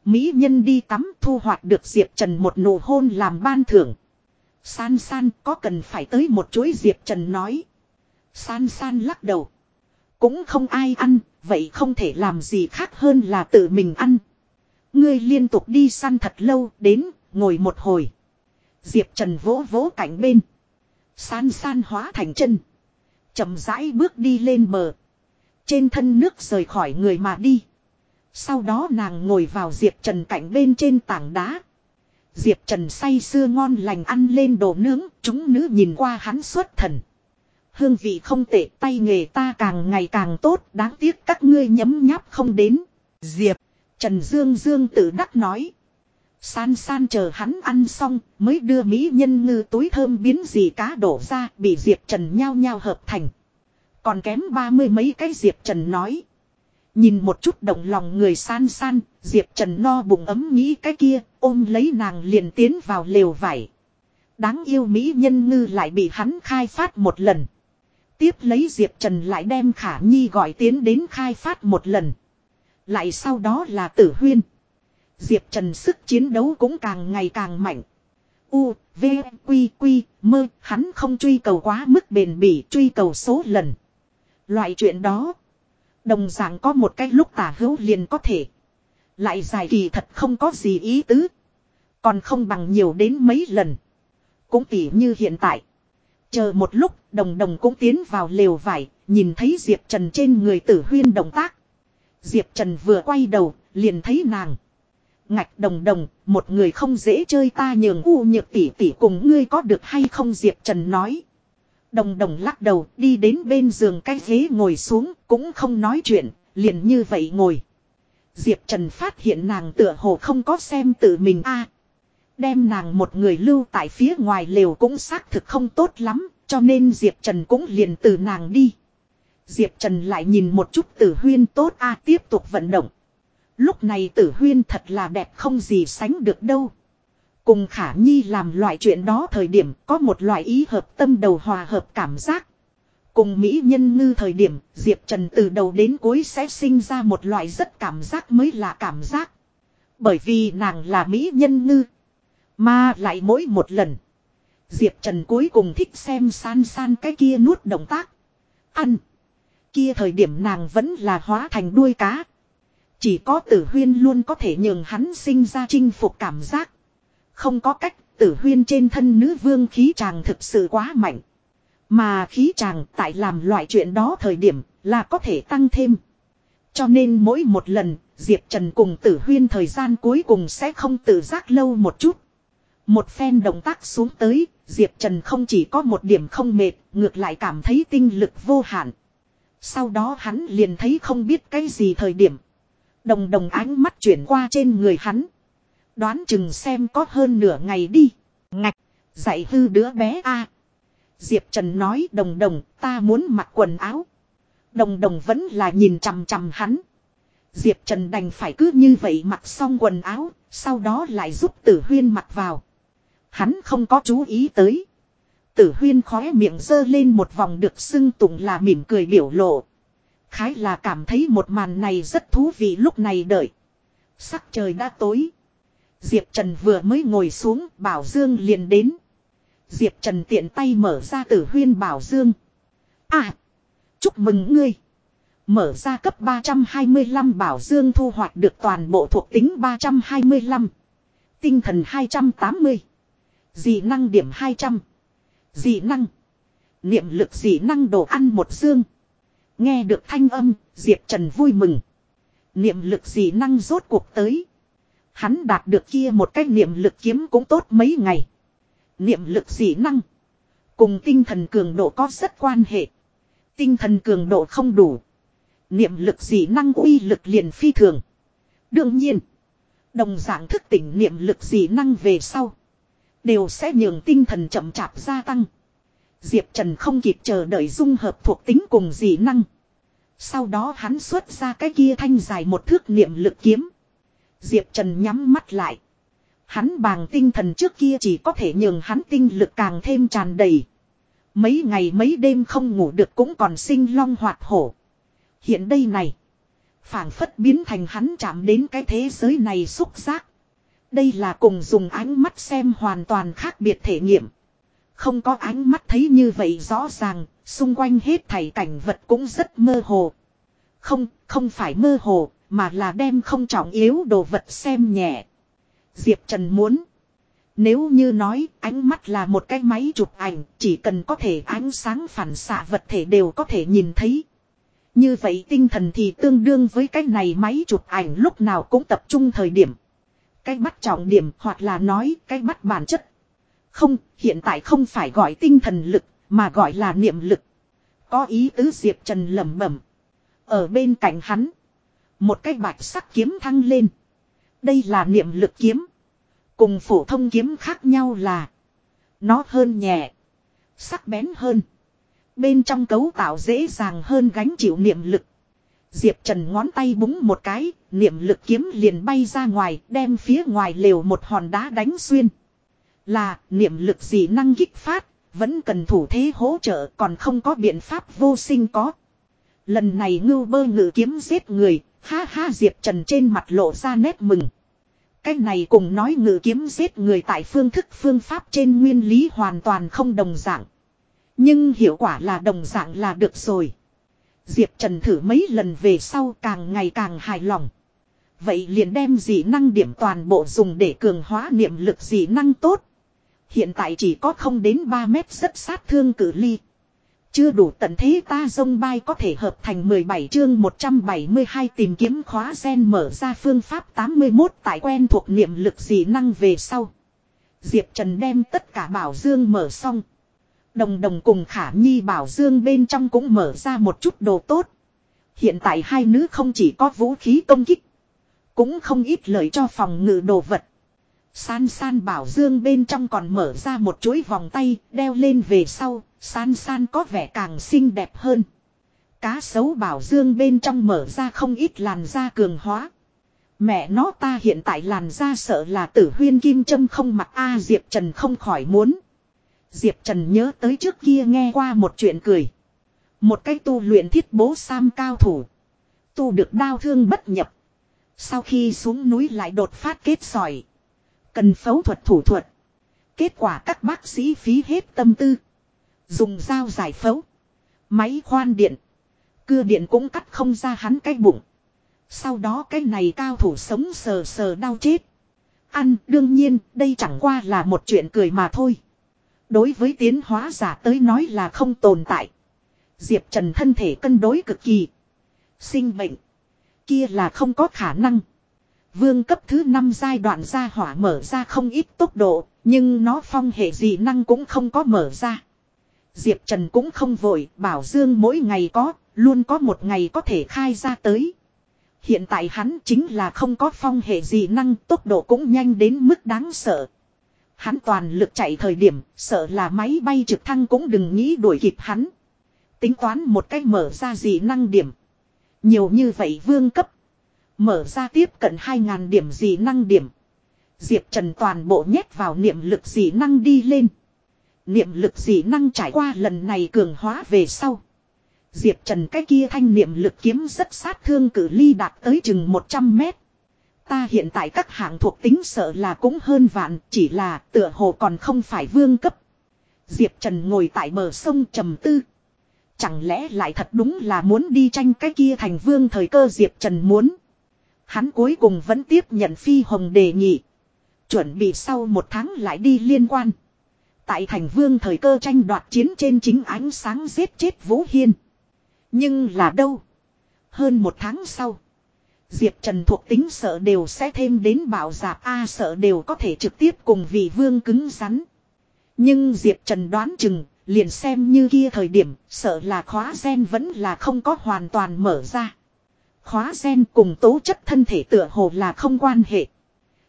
Speaker 1: Mỹ nhân đi tắm thu hoạch được Diệp Trần một nụ hôn làm ban thưởng. San san có cần phải tới một chuỗi Diệp Trần nói. San san lắc đầu. Cũng không ai ăn, vậy không thể làm gì khác hơn là tự mình ăn. Ngươi liên tục đi săn thật lâu, đến, ngồi một hồi. Diệp Trần vỗ vỗ cạnh bên. San san hóa thành chân chậm rãi bước đi lên bờ. Trên thân nước rời khỏi người mà đi. Sau đó nàng ngồi vào Diệp Trần cạnh bên trên tảng đá. Diệp Trần say sưa ngon lành ăn lên đồ nướng, chúng nữ nhìn qua hắn xuất thần. Hương vị không tệ, tay nghề ta càng ngày càng tốt, đáng tiếc các ngươi nhấm nháp không đến. Diệp, Trần Dương Dương tự đắc nói. San san chờ hắn ăn xong, mới đưa mỹ nhân ngư túi thơm biến gì cá đổ ra, bị Diệp Trần nhao nhao hợp thành. Còn kém ba mươi mấy cái Diệp Trần nói. Nhìn một chút động lòng người san san, Diệp Trần no bụng ấm nghĩ cái kia, ôm lấy nàng liền tiến vào lều vải. Đáng yêu Mỹ nhân ngư lại bị hắn khai phát một lần. Tiếp lấy Diệp Trần lại đem Khả Nhi gọi tiến đến khai phát một lần. Lại sau đó là tử huyên. Diệp Trần sức chiến đấu cũng càng ngày càng mạnh. U, V, Quy, Quy, mơ, hắn không truy cầu quá mức bền bỉ, truy cầu số lần. Loại chuyện đó. Đồng dạng có một cái lúc tả hữu liền có thể. Lại dài kỳ thật không có gì ý tứ. Còn không bằng nhiều đến mấy lần. Cũng tỉ như hiện tại. Chờ một lúc đồng đồng cũng tiến vào lều vải. Nhìn thấy Diệp Trần trên người tử huyên động tác. Diệp Trần vừa quay đầu liền thấy nàng. Ngạch đồng đồng, một người không dễ chơi ta nhường u nhược tỷ tỷ cùng ngươi có được hay không Diệp Trần nói. Đồng đồng lắc đầu đi đến bên giường cái ghế ngồi xuống cũng không nói chuyện, liền như vậy ngồi. Diệp Trần phát hiện nàng tựa hồ không có xem tự mình a Đem nàng một người lưu tại phía ngoài lều cũng xác thực không tốt lắm, cho nên Diệp Trần cũng liền từ nàng đi. Diệp Trần lại nhìn một chút tử huyên tốt a tiếp tục vận động. Lúc này tử huyên thật là đẹp không gì sánh được đâu. Cùng Khả Nhi làm loại chuyện đó thời điểm có một loại ý hợp tâm đầu hòa hợp cảm giác. Cùng Mỹ nhân ngư thời điểm, Diệp Trần từ đầu đến cuối sẽ sinh ra một loại rất cảm giác mới là cảm giác. Bởi vì nàng là Mỹ nhân ngư. Mà lại mỗi một lần. Diệp Trần cuối cùng thích xem san san cái kia nuốt động tác. Ăn. Kia thời điểm nàng vẫn là hóa thành đuôi cá. Chỉ có tử huyên luôn có thể nhường hắn sinh ra chinh phục cảm giác. Không có cách, tử huyên trên thân nữ vương khí chàng thực sự quá mạnh. Mà khí chàng tại làm loại chuyện đó thời điểm là có thể tăng thêm. Cho nên mỗi một lần, Diệp Trần cùng tử huyên thời gian cuối cùng sẽ không tự giác lâu một chút. Một phen động tác xuống tới, Diệp Trần không chỉ có một điểm không mệt, ngược lại cảm thấy tinh lực vô hạn. Sau đó hắn liền thấy không biết cái gì thời điểm. Đồng đồng ánh mắt chuyển qua trên người hắn. Đoán chừng xem có hơn nửa ngày đi. Ngạch, dạy hư đứa bé a Diệp Trần nói đồng đồng ta muốn mặc quần áo. Đồng đồng vẫn là nhìn chằm chằm hắn. Diệp Trần đành phải cứ như vậy mặc xong quần áo, sau đó lại giúp tử huyên mặc vào. Hắn không có chú ý tới. Tử huyên khóe miệng dơ lên một vòng được xưng tụng là mỉm cười biểu lộ. Khái là cảm thấy một màn này rất thú vị lúc này đợi. Sắc trời đã tối. Diệp Trần vừa mới ngồi xuống, Bảo Dương liền đến. Diệp Trần tiện tay mở ra tử huyên Bảo Dương. À! Chúc mừng ngươi! Mở ra cấp 325 Bảo Dương thu hoạch được toàn bộ thuộc tính 325. Tinh thần 280. Dị năng điểm 200. Dị năng. Niệm lực dị năng đồ ăn một dương. Nghe được thanh âm, Diệp Trần vui mừng. Niệm lực gì năng rốt cuộc tới. Hắn đạt được kia một cách niệm lực kiếm cũng tốt mấy ngày. Niệm lực dị năng. Cùng tinh thần cường độ có rất quan hệ. Tinh thần cường độ không đủ. Niệm lực dị năng uy lực liền phi thường. Đương nhiên. Đồng dạng thức tỉnh niệm lực dị năng về sau. Đều sẽ nhường tinh thần chậm chạp gia tăng. Diệp Trần không kịp chờ đợi dung hợp thuộc tính cùng dị năng. Sau đó hắn xuất ra cái kia thanh dài một thước niệm lực kiếm. Diệp Trần nhắm mắt lại. Hắn bàng tinh thần trước kia chỉ có thể nhường hắn tinh lực càng thêm tràn đầy. Mấy ngày mấy đêm không ngủ được cũng còn sinh long hoạt hổ. Hiện đây này. phảng phất biến thành hắn chạm đến cái thế giới này xúc giác. Đây là cùng dùng ánh mắt xem hoàn toàn khác biệt thể nghiệm. Không có ánh mắt thấy như vậy rõ ràng, xung quanh hết thảy cảnh vật cũng rất mơ hồ. Không, không phải mơ hồ, mà là đem không trọng yếu đồ vật xem nhẹ. Diệp Trần muốn. Nếu như nói ánh mắt là một cái máy chụp ảnh, chỉ cần có thể ánh sáng phản xạ vật thể đều có thể nhìn thấy. Như vậy tinh thần thì tương đương với cái này máy chụp ảnh lúc nào cũng tập trung thời điểm. Cái bắt trọng điểm hoặc là nói cái bắt bản chất. Không, hiện tại không phải gọi tinh thần lực, mà gọi là niệm lực. Có ý tứ Diệp Trần lẩm bẩm. Ở bên cạnh hắn, một cái bạch sắc kiếm thăng lên. Đây là niệm lực kiếm. Cùng phổ thông kiếm khác nhau là nó hơn nhẹ, sắc bén hơn. Bên trong cấu tạo dễ dàng hơn gánh chịu niệm lực. Diệp Trần ngón tay búng một cái, niệm lực kiếm liền bay ra ngoài, đem phía ngoài lều một hòn đá đánh xuyên. Là, niệm lực gì năng kích phát, vẫn cần thủ thế hỗ trợ còn không có biện pháp vô sinh có. Lần này ngưu bơ ngự kiếm giết người, ha ha Diệp Trần trên mặt lộ ra nét mừng. Cái này cùng nói ngự kiếm giết người tại phương thức phương pháp trên nguyên lý hoàn toàn không đồng dạng. Nhưng hiệu quả là đồng dạng là được rồi. Diệp Trần thử mấy lần về sau càng ngày càng hài lòng. Vậy liền đem dị năng điểm toàn bộ dùng để cường hóa niệm lực dị năng tốt. Hiện tại chỉ có không đến 3 mét rất sát thương cử ly. Chưa đủ tận thế ta dông bay có thể hợp thành 17 chương 172 tìm kiếm khóa sen mở ra phương pháp 81 tại quen thuộc niệm lực dị năng về sau. Diệp Trần đem tất cả bảo dương mở xong. Đồng đồng cùng khả nhi bảo dương bên trong cũng mở ra một chút đồ tốt. Hiện tại hai nữ không chỉ có vũ khí công kích. Cũng không ít lợi cho phòng ngự đồ vật. San san bảo dương bên trong còn mở ra một chuỗi vòng tay, đeo lên về sau. San san có vẻ càng xinh đẹp hơn. Cá sấu bảo dương bên trong mở ra không ít làn da cường hóa. Mẹ nó ta hiện tại làn da sợ là tử huyên kim châm không mặc A Diệp Trần không khỏi muốn. Diệp Trần nhớ tới trước kia nghe qua một chuyện cười. Một cái tu luyện thiết bố sam cao thủ. Tu được đau thương bất nhập. Sau khi xuống núi lại đột phát kết sỏi. Cần phẫu thuật thủ thuật. Kết quả các bác sĩ phí hết tâm tư. Dùng dao giải phẫu. Máy khoan điện. Cưa điện cũng cắt không ra hắn cái bụng. Sau đó cái này cao thủ sống sờ sờ đau chết. Ăn, đương nhiên, đây chẳng qua là một chuyện cười mà thôi. Đối với tiến hóa giả tới nói là không tồn tại. Diệp Trần thân thể cân đối cực kỳ. Sinh bệnh. Kia là không có khả năng. Vương cấp thứ 5 giai đoạn gia hỏa mở ra không ít tốc độ. Nhưng nó phong hệ dị năng cũng không có mở ra. Diệp Trần cũng không vội. Bảo Dương mỗi ngày có. Luôn có một ngày có thể khai ra tới. Hiện tại hắn chính là không có phong hệ dị năng. Tốc độ cũng nhanh đến mức đáng sợ. Hắn toàn lực chạy thời điểm, sợ là máy bay trực thăng cũng đừng nghĩ đuổi kịp hắn. Tính toán một cách mở ra dị năng điểm. Nhiều như vậy vương cấp. Mở ra tiếp cận 2.000 điểm dị năng điểm. Diệp Trần toàn bộ nhét vào niệm lực dị năng đi lên. Niệm lực dị năng trải qua lần này cường hóa về sau. Diệp Trần cái kia thanh niệm lực kiếm rất sát thương cử ly đạt tới chừng 100 mét. Ta hiện tại các hạng thuộc tính sợ là cũng hơn vạn, chỉ là tựa hồ còn không phải vương cấp. Diệp Trần ngồi tại bờ sông trầm tư. Chẳng lẽ lại thật đúng là muốn đi tranh cái kia thành vương thời cơ Diệp Trần muốn. Hắn cuối cùng vẫn tiếp nhận phi hồng đề nghị. Chuẩn bị sau một tháng lại đi liên quan. Tại thành vương thời cơ tranh đoạt chiến trên chính ánh sáng giết chết Vũ Hiên. Nhưng là đâu? Hơn một tháng sau. Diệp Trần thuộc tính sợ đều sẽ thêm đến bảo giạp A sợ đều có thể trực tiếp cùng vị vương cứng rắn. Nhưng Diệp Trần đoán chừng, liền xem như kia thời điểm, sợ là khóa gen vẫn là không có hoàn toàn mở ra. Khóa gen cùng tố chất thân thể tựa hồ là không quan hệ.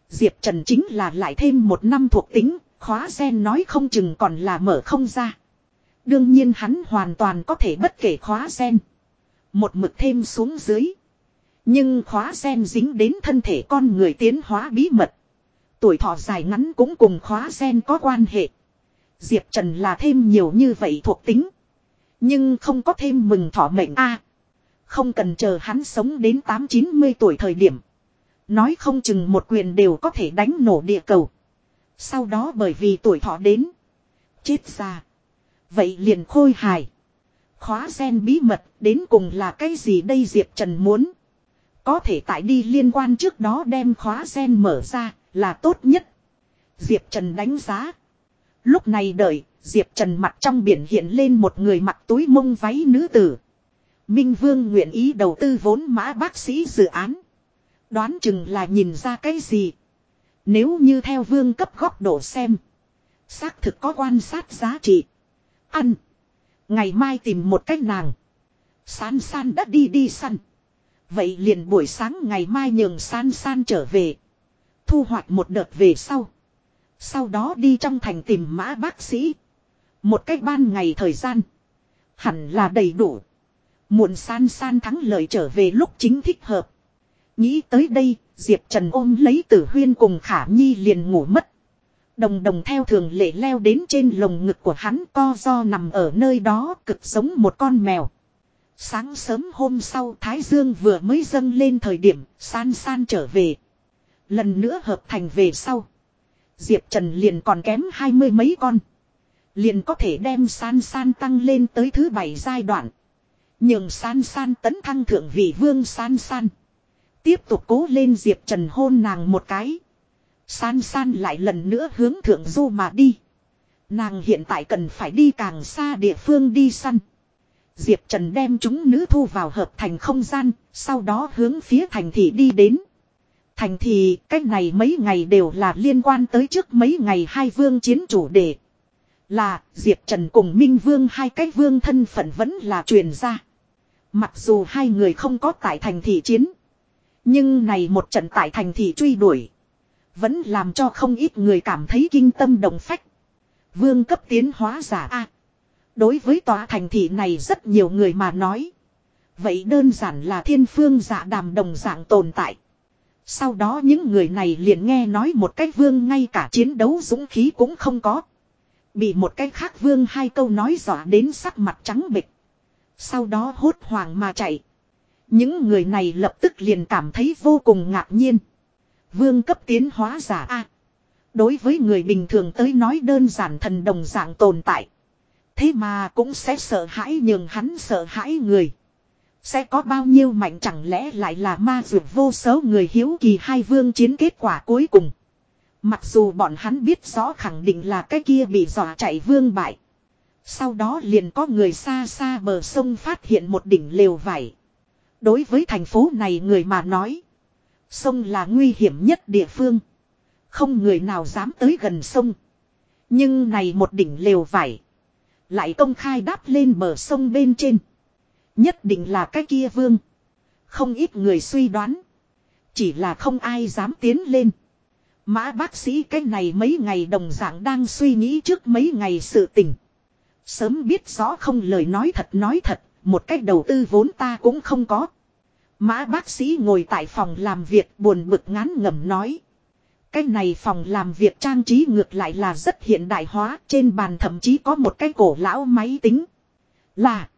Speaker 1: Diệp Trần chính là lại thêm một năm thuộc tính, khóa gen nói không chừng còn là mở không ra. Đương nhiên hắn hoàn toàn có thể bất kể khóa gen. Một mực thêm xuống dưới. Nhưng khóa sen dính đến thân thể con người tiến hóa bí mật. Tuổi thọ dài ngắn cũng cùng khóa sen có quan hệ. Diệp Trần là thêm nhiều như vậy thuộc tính. Nhưng không có thêm mừng thọ mệnh a không cần chờ hắn sống đến 8-90 tuổi thời điểm. Nói không chừng một quyền đều có thể đánh nổ địa cầu. Sau đó bởi vì tuổi thọ đến. Chết ra. Vậy liền khôi hài. Khóa sen bí mật đến cùng là cái gì đây Diệp Trần muốn. Có thể tại đi liên quan trước đó đem khóa sen mở ra là tốt nhất. Diệp Trần đánh giá. Lúc này đợi, Diệp Trần mặt trong biển hiện lên một người mặc túi mông váy nữ tử. Minh Vương nguyện ý đầu tư vốn mã bác sĩ dự án. Đoán chừng là nhìn ra cái gì. Nếu như theo vương cấp góc độ xem. Xác thực có quan sát giá trị. Ăn. Ngày mai tìm một cách nàng. San san đã đi đi săn. Vậy liền buổi sáng ngày mai nhường san san trở về. Thu hoạch một đợt về sau. Sau đó đi trong thành tìm mã bác sĩ. Một cách ban ngày thời gian. Hẳn là đầy đủ. Muộn san san thắng lợi trở về lúc chính thích hợp. Nghĩ tới đây, Diệp Trần ôm lấy tử huyên cùng khả nhi liền ngủ mất. Đồng đồng theo thường lệ leo đến trên lồng ngực của hắn co do nằm ở nơi đó cực giống một con mèo. Sáng sớm hôm sau Thái Dương vừa mới dâng lên thời điểm san san trở về. Lần nữa hợp thành về sau. Diệp Trần liền còn kém hai mươi mấy con. Liền có thể đem san san tăng lên tới thứ bảy giai đoạn nhường san san tấn thăng thượng vị vương san san. Tiếp tục cố lên Diệp Trần hôn nàng một cái. San san lại lần nữa hướng thượng du mà đi. Nàng hiện tại cần phải đi càng xa địa phương đi săn. Diệp Trần đem chúng nữ thu vào hợp thành không gian, sau đó hướng phía thành thị đi đến. Thành thị, cách này mấy ngày đều là liên quan tới trước mấy ngày hai vương chiến chủ đề. Là, Diệp Trần cùng Minh Vương hai cái vương thân phận vẫn là truyền ra. Mặc dù hai người không có tại thành thị chiến. Nhưng này một trận tại thành thị truy đuổi. Vẫn làm cho không ít người cảm thấy kinh tâm đồng phách. Vương cấp tiến hóa giả A. Đối với tòa thành thị này rất nhiều người mà nói. Vậy đơn giản là thiên phương giả đàm đồng dạng tồn tại. Sau đó những người này liền nghe nói một cách vương ngay cả chiến đấu dũng khí cũng không có. Bị một cách khác vương hai câu nói dọa đến sắc mặt trắng bịch. Sau đó hốt hoảng mà chạy. Những người này lập tức liền cảm thấy vô cùng ngạc nhiên. Vương cấp tiến hóa giả A. Đối với người bình thường tới nói đơn giản thần đồng dạng tồn tại. Thế mà cũng sẽ sợ hãi nhường hắn sợ hãi người. Sẽ có bao nhiêu mạnh chẳng lẽ lại là ma dược vô số người hiếu kỳ hai vương chiến kết quả cuối cùng. Mặc dù bọn hắn biết rõ khẳng định là cái kia bị dọa chạy vương bại. Sau đó liền có người xa xa bờ sông phát hiện một đỉnh lều vải. Đối với thành phố này người mà nói. Sông là nguy hiểm nhất địa phương. Không người nào dám tới gần sông. Nhưng này một đỉnh lều vải. Lại công khai đáp lên bờ sông bên trên. Nhất định là cái kia vương. Không ít người suy đoán. Chỉ là không ai dám tiến lên. Mã bác sĩ cái này mấy ngày đồng dạng đang suy nghĩ trước mấy ngày sự tình. Sớm biết rõ không lời nói thật nói thật, một cách đầu tư vốn ta cũng không có. Mã bác sĩ ngồi tại phòng làm việc buồn bực ngán ngẩm nói. Cái này phòng làm việc trang trí ngược lại là rất hiện đại hóa, trên bàn thậm chí có một cái cổ lão máy tính. Là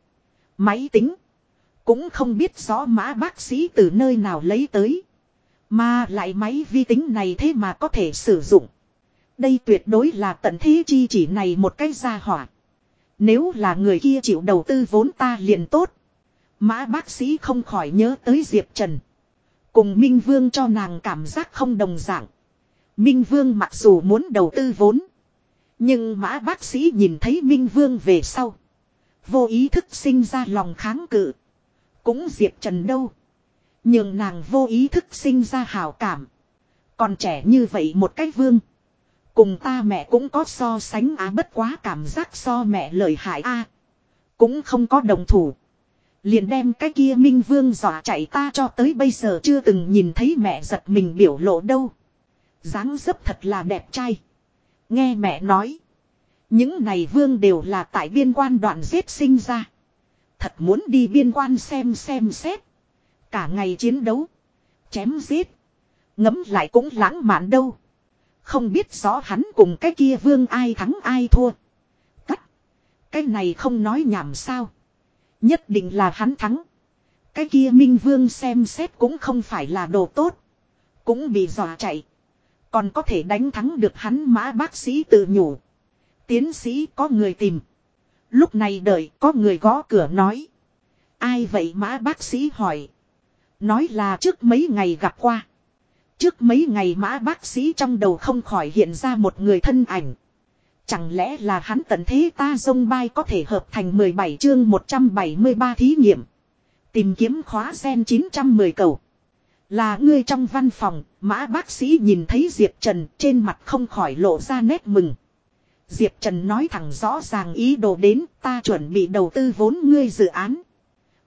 Speaker 1: máy tính. Cũng không biết rõ mã bác sĩ từ nơi nào lấy tới. Mà lại máy vi tính này thế mà có thể sử dụng. Đây tuyệt đối là tận thế chi chỉ này một cái gia hỏa. Nếu là người kia chịu đầu tư vốn ta liền tốt. Mã bác sĩ không khỏi nhớ tới Diệp Trần. Cùng Minh Vương cho nàng cảm giác không đồng dạng. Minh Vương mặc dù muốn đầu tư vốn. Nhưng mã bác sĩ nhìn thấy Minh Vương về sau. Vô ý thức sinh ra lòng kháng cự. Cũng Diệp Trần đâu. Nhưng nàng vô ý thức sinh ra hào cảm. Còn trẻ như vậy một cách vương. Cùng ta mẹ cũng có so sánh á bất quá cảm giác so mẹ lời hại a Cũng không có đồng thủ. Liền đem cái kia minh vương dọa chạy ta cho tới bây giờ chưa từng nhìn thấy mẹ giật mình biểu lộ đâu. dáng dấp thật là đẹp trai. Nghe mẹ nói. Những này vương đều là tại biên quan đoạn giết sinh ra. Thật muốn đi biên quan xem xem xét. Cả ngày chiến đấu. Chém giết. Ngấm lại cũng lãng mạn đâu. Không biết rõ hắn cùng cái kia vương ai thắng ai thua. Cắt. Cái này không nói nhảm sao. Nhất định là hắn thắng. Cái kia minh vương xem xét cũng không phải là đồ tốt. Cũng bị dọa chạy. Còn có thể đánh thắng được hắn mã bác sĩ tự nhủ. Tiến sĩ có người tìm. Lúc này đợi có người gõ cửa nói. Ai vậy mã bác sĩ hỏi. Nói là trước mấy ngày gặp qua. Trước mấy ngày mã bác sĩ trong đầu không khỏi hiện ra một người thân ảnh. Chẳng lẽ là hắn tận thế ta dông bay có thể hợp thành 17 chương 173 thí nghiệm. Tìm kiếm khóa sen 910 cầu. Là ngươi trong văn phòng, mã bác sĩ nhìn thấy Diệp Trần trên mặt không khỏi lộ ra nét mừng. Diệp Trần nói thẳng rõ ràng ý đồ đến ta chuẩn bị đầu tư vốn ngươi dự án.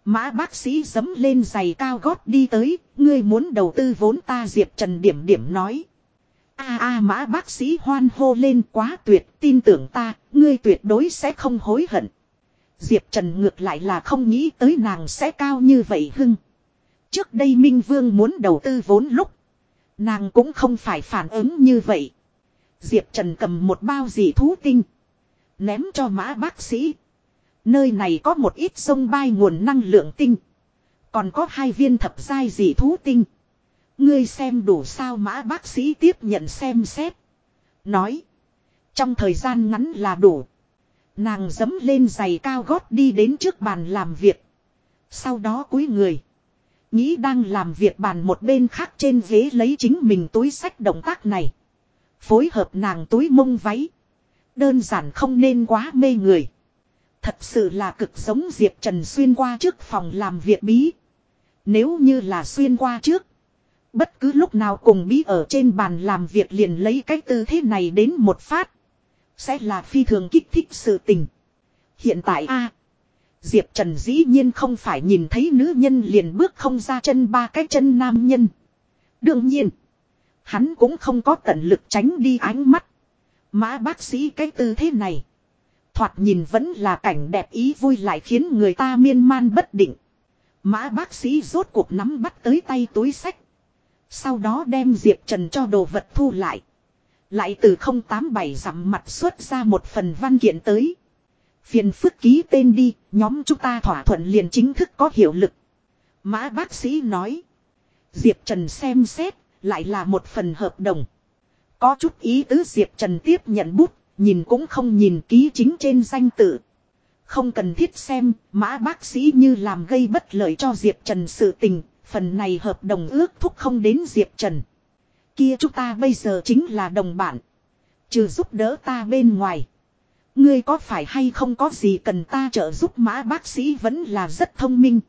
Speaker 1: Mã bác sĩ dấm lên giày cao gót đi tới, ngươi muốn đầu tư vốn ta Diệp Trần điểm điểm nói. a à, a à, mã bác sĩ hoan hô lên quá tuyệt, tin tưởng ta, ngươi tuyệt đối sẽ không hối hận. Diệp Trần ngược lại là không nghĩ tới nàng sẽ cao như vậy hưng. Trước đây Minh Vương muốn đầu tư vốn lúc. Nàng cũng không phải phản ứng như vậy. Diệp Trần cầm một bao dị thú tinh. Ném cho mã bác sĩ. Nơi này có một ít sông bay nguồn năng lượng tinh. Còn có hai viên thập giai dị thú tinh. Ngươi xem đủ sao mã bác sĩ tiếp nhận xem xét. Nói. Trong thời gian ngắn là đủ. Nàng dấm lên giày cao gót đi đến trước bàn làm việc. Sau đó cúi người. Nghĩ đang làm việc bàn một bên khác trên ghế lấy chính mình túi sách động tác này. Phối hợp nàng túi mông váy. Đơn giản không nên quá mê người. Thật sự là cực giống Diệp Trần xuyên qua trước phòng làm việc bí. Nếu như là xuyên qua trước. Bất cứ lúc nào cùng bí ở trên bàn làm việc liền lấy cái tư thế này đến một phát. Sẽ là phi thường kích thích sự tình. Hiện tại a, Diệp Trần dĩ nhiên không phải nhìn thấy nữ nhân liền bước không ra chân ba cái chân nam nhân. Đương nhiên. Hắn cũng không có tận lực tránh đi ánh mắt. Mã bác sĩ cái tư thế này. Thoạt nhìn vẫn là cảnh đẹp ý vui lại khiến người ta miên man bất định. Mã bác sĩ rốt cuộc nắm bắt tới tay túi sách. Sau đó đem Diệp Trần cho đồ vật thu lại. Lại từ 087 dặm mặt xuất ra một phần văn kiện tới. Phiền phức ký tên đi, nhóm chúng ta thỏa thuận liền chính thức có hiệu lực. Mã bác sĩ nói. Diệp Trần xem xét, lại là một phần hợp đồng. Có chút ý tứ Diệp Trần tiếp nhận bút, nhìn cũng không nhìn ký chính trên danh tự. Không cần thiết xem, mã bác sĩ như làm gây bất lợi cho Diệp Trần sự tình, phần này hợp đồng ước thúc không đến Diệp Trần. Kia chúng ta bây giờ chính là đồng bạn. Trừ giúp đỡ ta bên ngoài. Ngươi có phải hay không có gì cần ta trợ giúp mã bác sĩ vẫn là rất thông minh.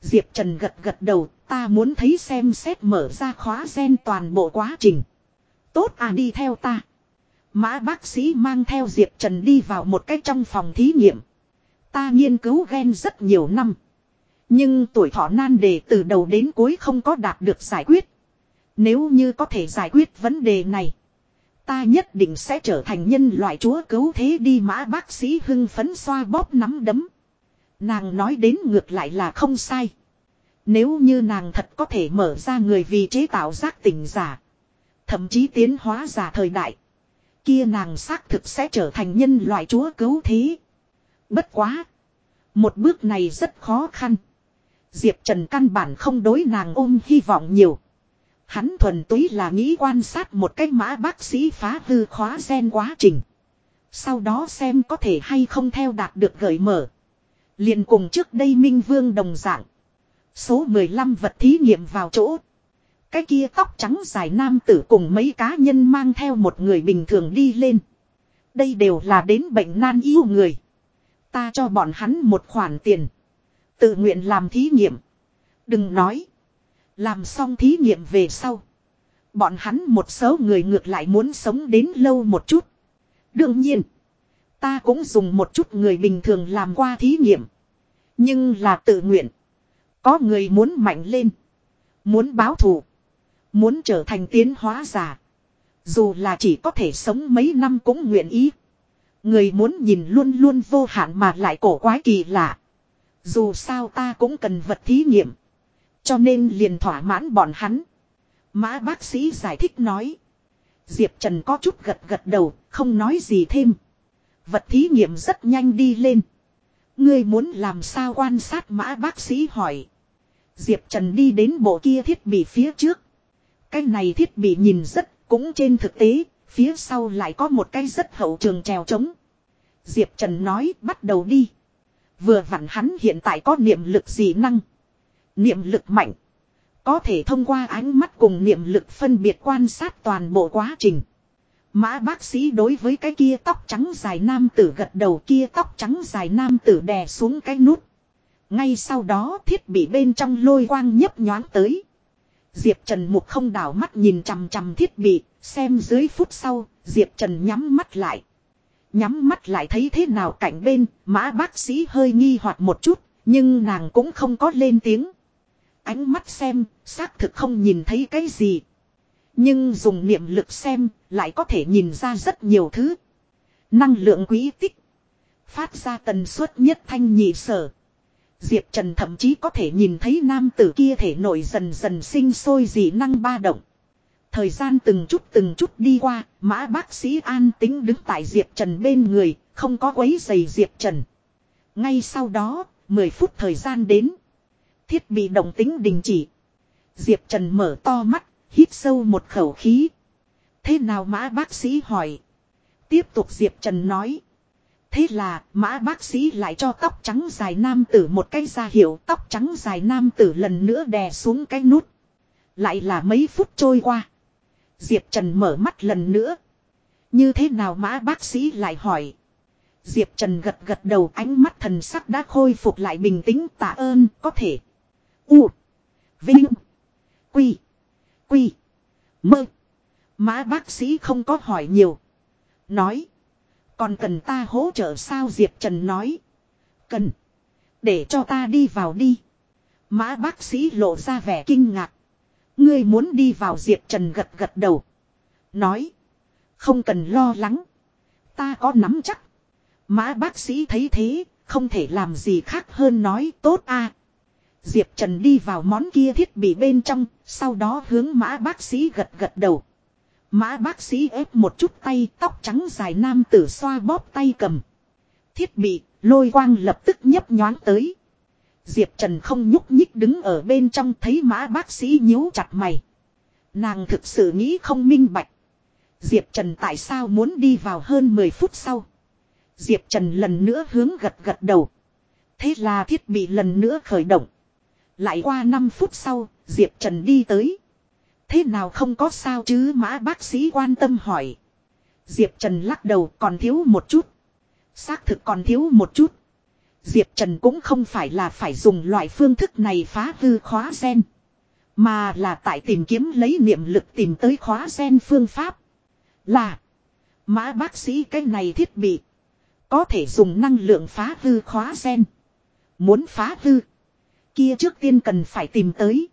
Speaker 1: Diệp Trần gật gật đầu, ta muốn thấy xem xét mở ra khóa gen toàn bộ quá trình. Tốt à đi theo ta. Mã bác sĩ mang theo Diệp Trần đi vào một cái trong phòng thí nghiệm. Ta nghiên cứu gen rất nhiều năm. Nhưng tuổi thọ nan đề từ đầu đến cuối không có đạt được giải quyết. Nếu như có thể giải quyết vấn đề này. Ta nhất định sẽ trở thành nhân loại chúa cứu thế đi mã bác sĩ hưng phấn xoa bóp nắm đấm. Nàng nói đến ngược lại là không sai. Nếu như nàng thật có thể mở ra người vì chế tạo giác tỉnh giả. Thậm chí tiến hóa giả thời đại. Kia nàng xác thực sẽ trở thành nhân loại chúa cứu thế. Bất quá. Một bước này rất khó khăn. Diệp Trần căn bản không đối nàng ôm hy vọng nhiều. Hắn thuần túy là nghĩ quan sát một cách mã bác sĩ phá hư khóa gen quá trình. Sau đó xem có thể hay không theo đạt được gợi mở. liền cùng trước đây Minh Vương đồng dạng. Số 15 vật thí nghiệm vào chỗ. Cái kia tóc trắng dài nam tử cùng mấy cá nhân mang theo một người bình thường đi lên. Đây đều là đến bệnh nan yêu người. Ta cho bọn hắn một khoản tiền. Tự nguyện làm thí nghiệm. Đừng nói. Làm xong thí nghiệm về sau. Bọn hắn một số người ngược lại muốn sống đến lâu một chút. Đương nhiên. Ta cũng dùng một chút người bình thường làm qua thí nghiệm. Nhưng là tự nguyện. Có người muốn mạnh lên. Muốn báo thù. Muốn trở thành tiến hóa giả. Dù là chỉ có thể sống mấy năm cũng nguyện ý. Người muốn nhìn luôn luôn vô hạn mà lại cổ quái kỳ lạ. Dù sao ta cũng cần vật thí nghiệm. Cho nên liền thỏa mãn bọn hắn. Mã bác sĩ giải thích nói. Diệp Trần có chút gật gật đầu, không nói gì thêm. Vật thí nghiệm rất nhanh đi lên. Ngươi muốn làm sao quan sát mã bác sĩ hỏi. Diệp Trần đi đến bộ kia thiết bị phía trước. Cái này thiết bị nhìn rất, cũng trên thực tế, phía sau lại có một cái rất hậu trường trèo trống. Diệp Trần nói bắt đầu đi. Vừa vặn hắn hiện tại có niệm lực dị năng. Niệm lực mạnh. Có thể thông qua ánh mắt cùng niệm lực phân biệt quan sát toàn bộ quá trình. Mã bác sĩ đối với cái kia tóc trắng dài nam tử gật đầu kia tóc trắng dài nam tử đè xuống cái nút. Ngay sau đó thiết bị bên trong lôi quang nhấp nhoáng tới. Diệp Trần Mục không đảo mắt nhìn chằm chằm thiết bị, xem dưới phút sau, Diệp Trần nhắm mắt lại. Nhắm mắt lại thấy thế nào cạnh bên, mã bác sĩ hơi nghi hoặc một chút, nhưng nàng cũng không có lên tiếng. Ánh mắt xem, xác thực không nhìn thấy cái gì. Nhưng dùng niệm lực xem, lại có thể nhìn ra rất nhiều thứ. Năng lượng quý tích. Phát ra tần suất nhất thanh nhị sở. Diệp Trần thậm chí có thể nhìn thấy nam tử kia thể nổi dần dần sinh sôi dị năng ba động. Thời gian từng chút từng chút đi qua, mã bác sĩ an tính đứng tại Diệp Trần bên người, không có quấy giày Diệp Trần. Ngay sau đó, 10 phút thời gian đến. Thiết bị đồng tính đình chỉ. Diệp Trần mở to mắt, hít sâu một khẩu khí. Thế nào mã bác sĩ hỏi. Tiếp tục Diệp Trần nói. Thế là, mã bác sĩ lại cho tóc trắng dài nam tử một cái ra hiệu tóc trắng dài nam tử lần nữa đè xuống cái nút. Lại là mấy phút trôi qua. Diệp Trần mở mắt lần nữa. Như thế nào mã bác sĩ lại hỏi. Diệp Trần gật gật đầu, ánh mắt thần sắc đã khôi phục lại bình tĩnh, tạ ơn, có thể. U. Vinh. Quy. Quy. Mơ. Mã bác sĩ không có hỏi nhiều. Nói. Còn cần ta hỗ trợ sao Diệp Trần nói. Cần. Để cho ta đi vào đi. Mã bác sĩ lộ ra vẻ kinh ngạc. Ngươi muốn đi vào Diệp Trần gật gật đầu. Nói. Không cần lo lắng. Ta có nắm chắc. Mã bác sĩ thấy thế. Không thể làm gì khác hơn nói, tốt a Diệp Trần đi vào món kia thiết bị bên trong. Sau đó hướng mã bác sĩ gật gật đầu. Mã bác sĩ ép một chút tay tóc trắng dài nam tử xoa bóp tay cầm. Thiết bị, lôi quang lập tức nhấp nhoáng tới. Diệp Trần không nhúc nhích đứng ở bên trong thấy mã bác sĩ nhíu chặt mày. Nàng thực sự nghĩ không minh bạch. Diệp Trần tại sao muốn đi vào hơn 10 phút sau. Diệp Trần lần nữa hướng gật gật đầu. Thế là thiết bị lần nữa khởi động. Lại qua 5 phút sau, Diệp Trần đi tới. Thế nào không có sao chứ mã bác sĩ quan tâm hỏi. Diệp Trần lắc đầu còn thiếu một chút. Xác thực còn thiếu một chút. Diệp Trần cũng không phải là phải dùng loại phương thức này phá hư khóa sen. Mà là tại tìm kiếm lấy niệm lực tìm tới khóa sen phương pháp. Là. Mã bác sĩ cái này thiết bị. Có thể dùng năng lượng phá hư khóa sen. Muốn phá hư. Kia trước tiên cần phải tìm tới.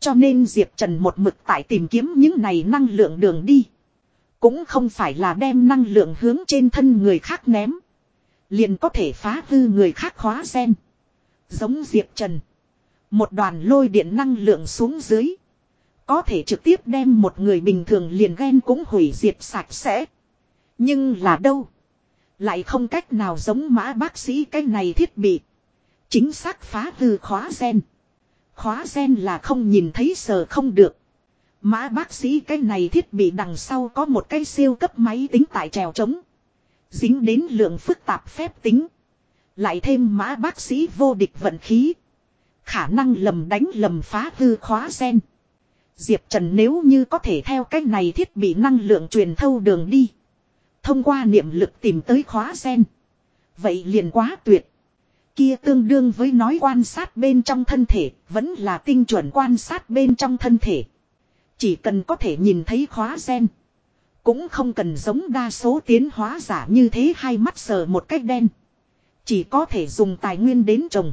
Speaker 1: Cho nên Diệp Trần một mực tại tìm kiếm những này năng lượng đường đi. Cũng không phải là đem năng lượng hướng trên thân người khác ném. Liền có thể phá hư người khác khóa sen. Giống Diệp Trần. Một đoàn lôi điện năng lượng xuống dưới. Có thể trực tiếp đem một người bình thường liền ghen cũng hủy diệt sạch sẽ. Nhưng là đâu? Lại không cách nào giống mã bác sĩ cái này thiết bị. Chính xác phá hư khóa sen. Khóa sen là không nhìn thấy sờ không được. Mã bác sĩ cái này thiết bị đằng sau có một cái siêu cấp máy tính tại trèo trống. Dính đến lượng phức tạp phép tính. Lại thêm mã bác sĩ vô địch vận khí. Khả năng lầm đánh lầm phá hư khóa sen. Diệp Trần nếu như có thể theo cách này thiết bị năng lượng truyền thâu đường đi. Thông qua niệm lực tìm tới khóa sen. Vậy liền quá tuyệt. Kia tương đương với nói quan sát bên trong thân thể, vẫn là tinh chuẩn quan sát bên trong thân thể. Chỉ cần có thể nhìn thấy khóa sen. Cũng không cần giống đa số tiến hóa giả như thế hai mắt sờ một cách đen. Chỉ có thể dùng tài nguyên đến trồng.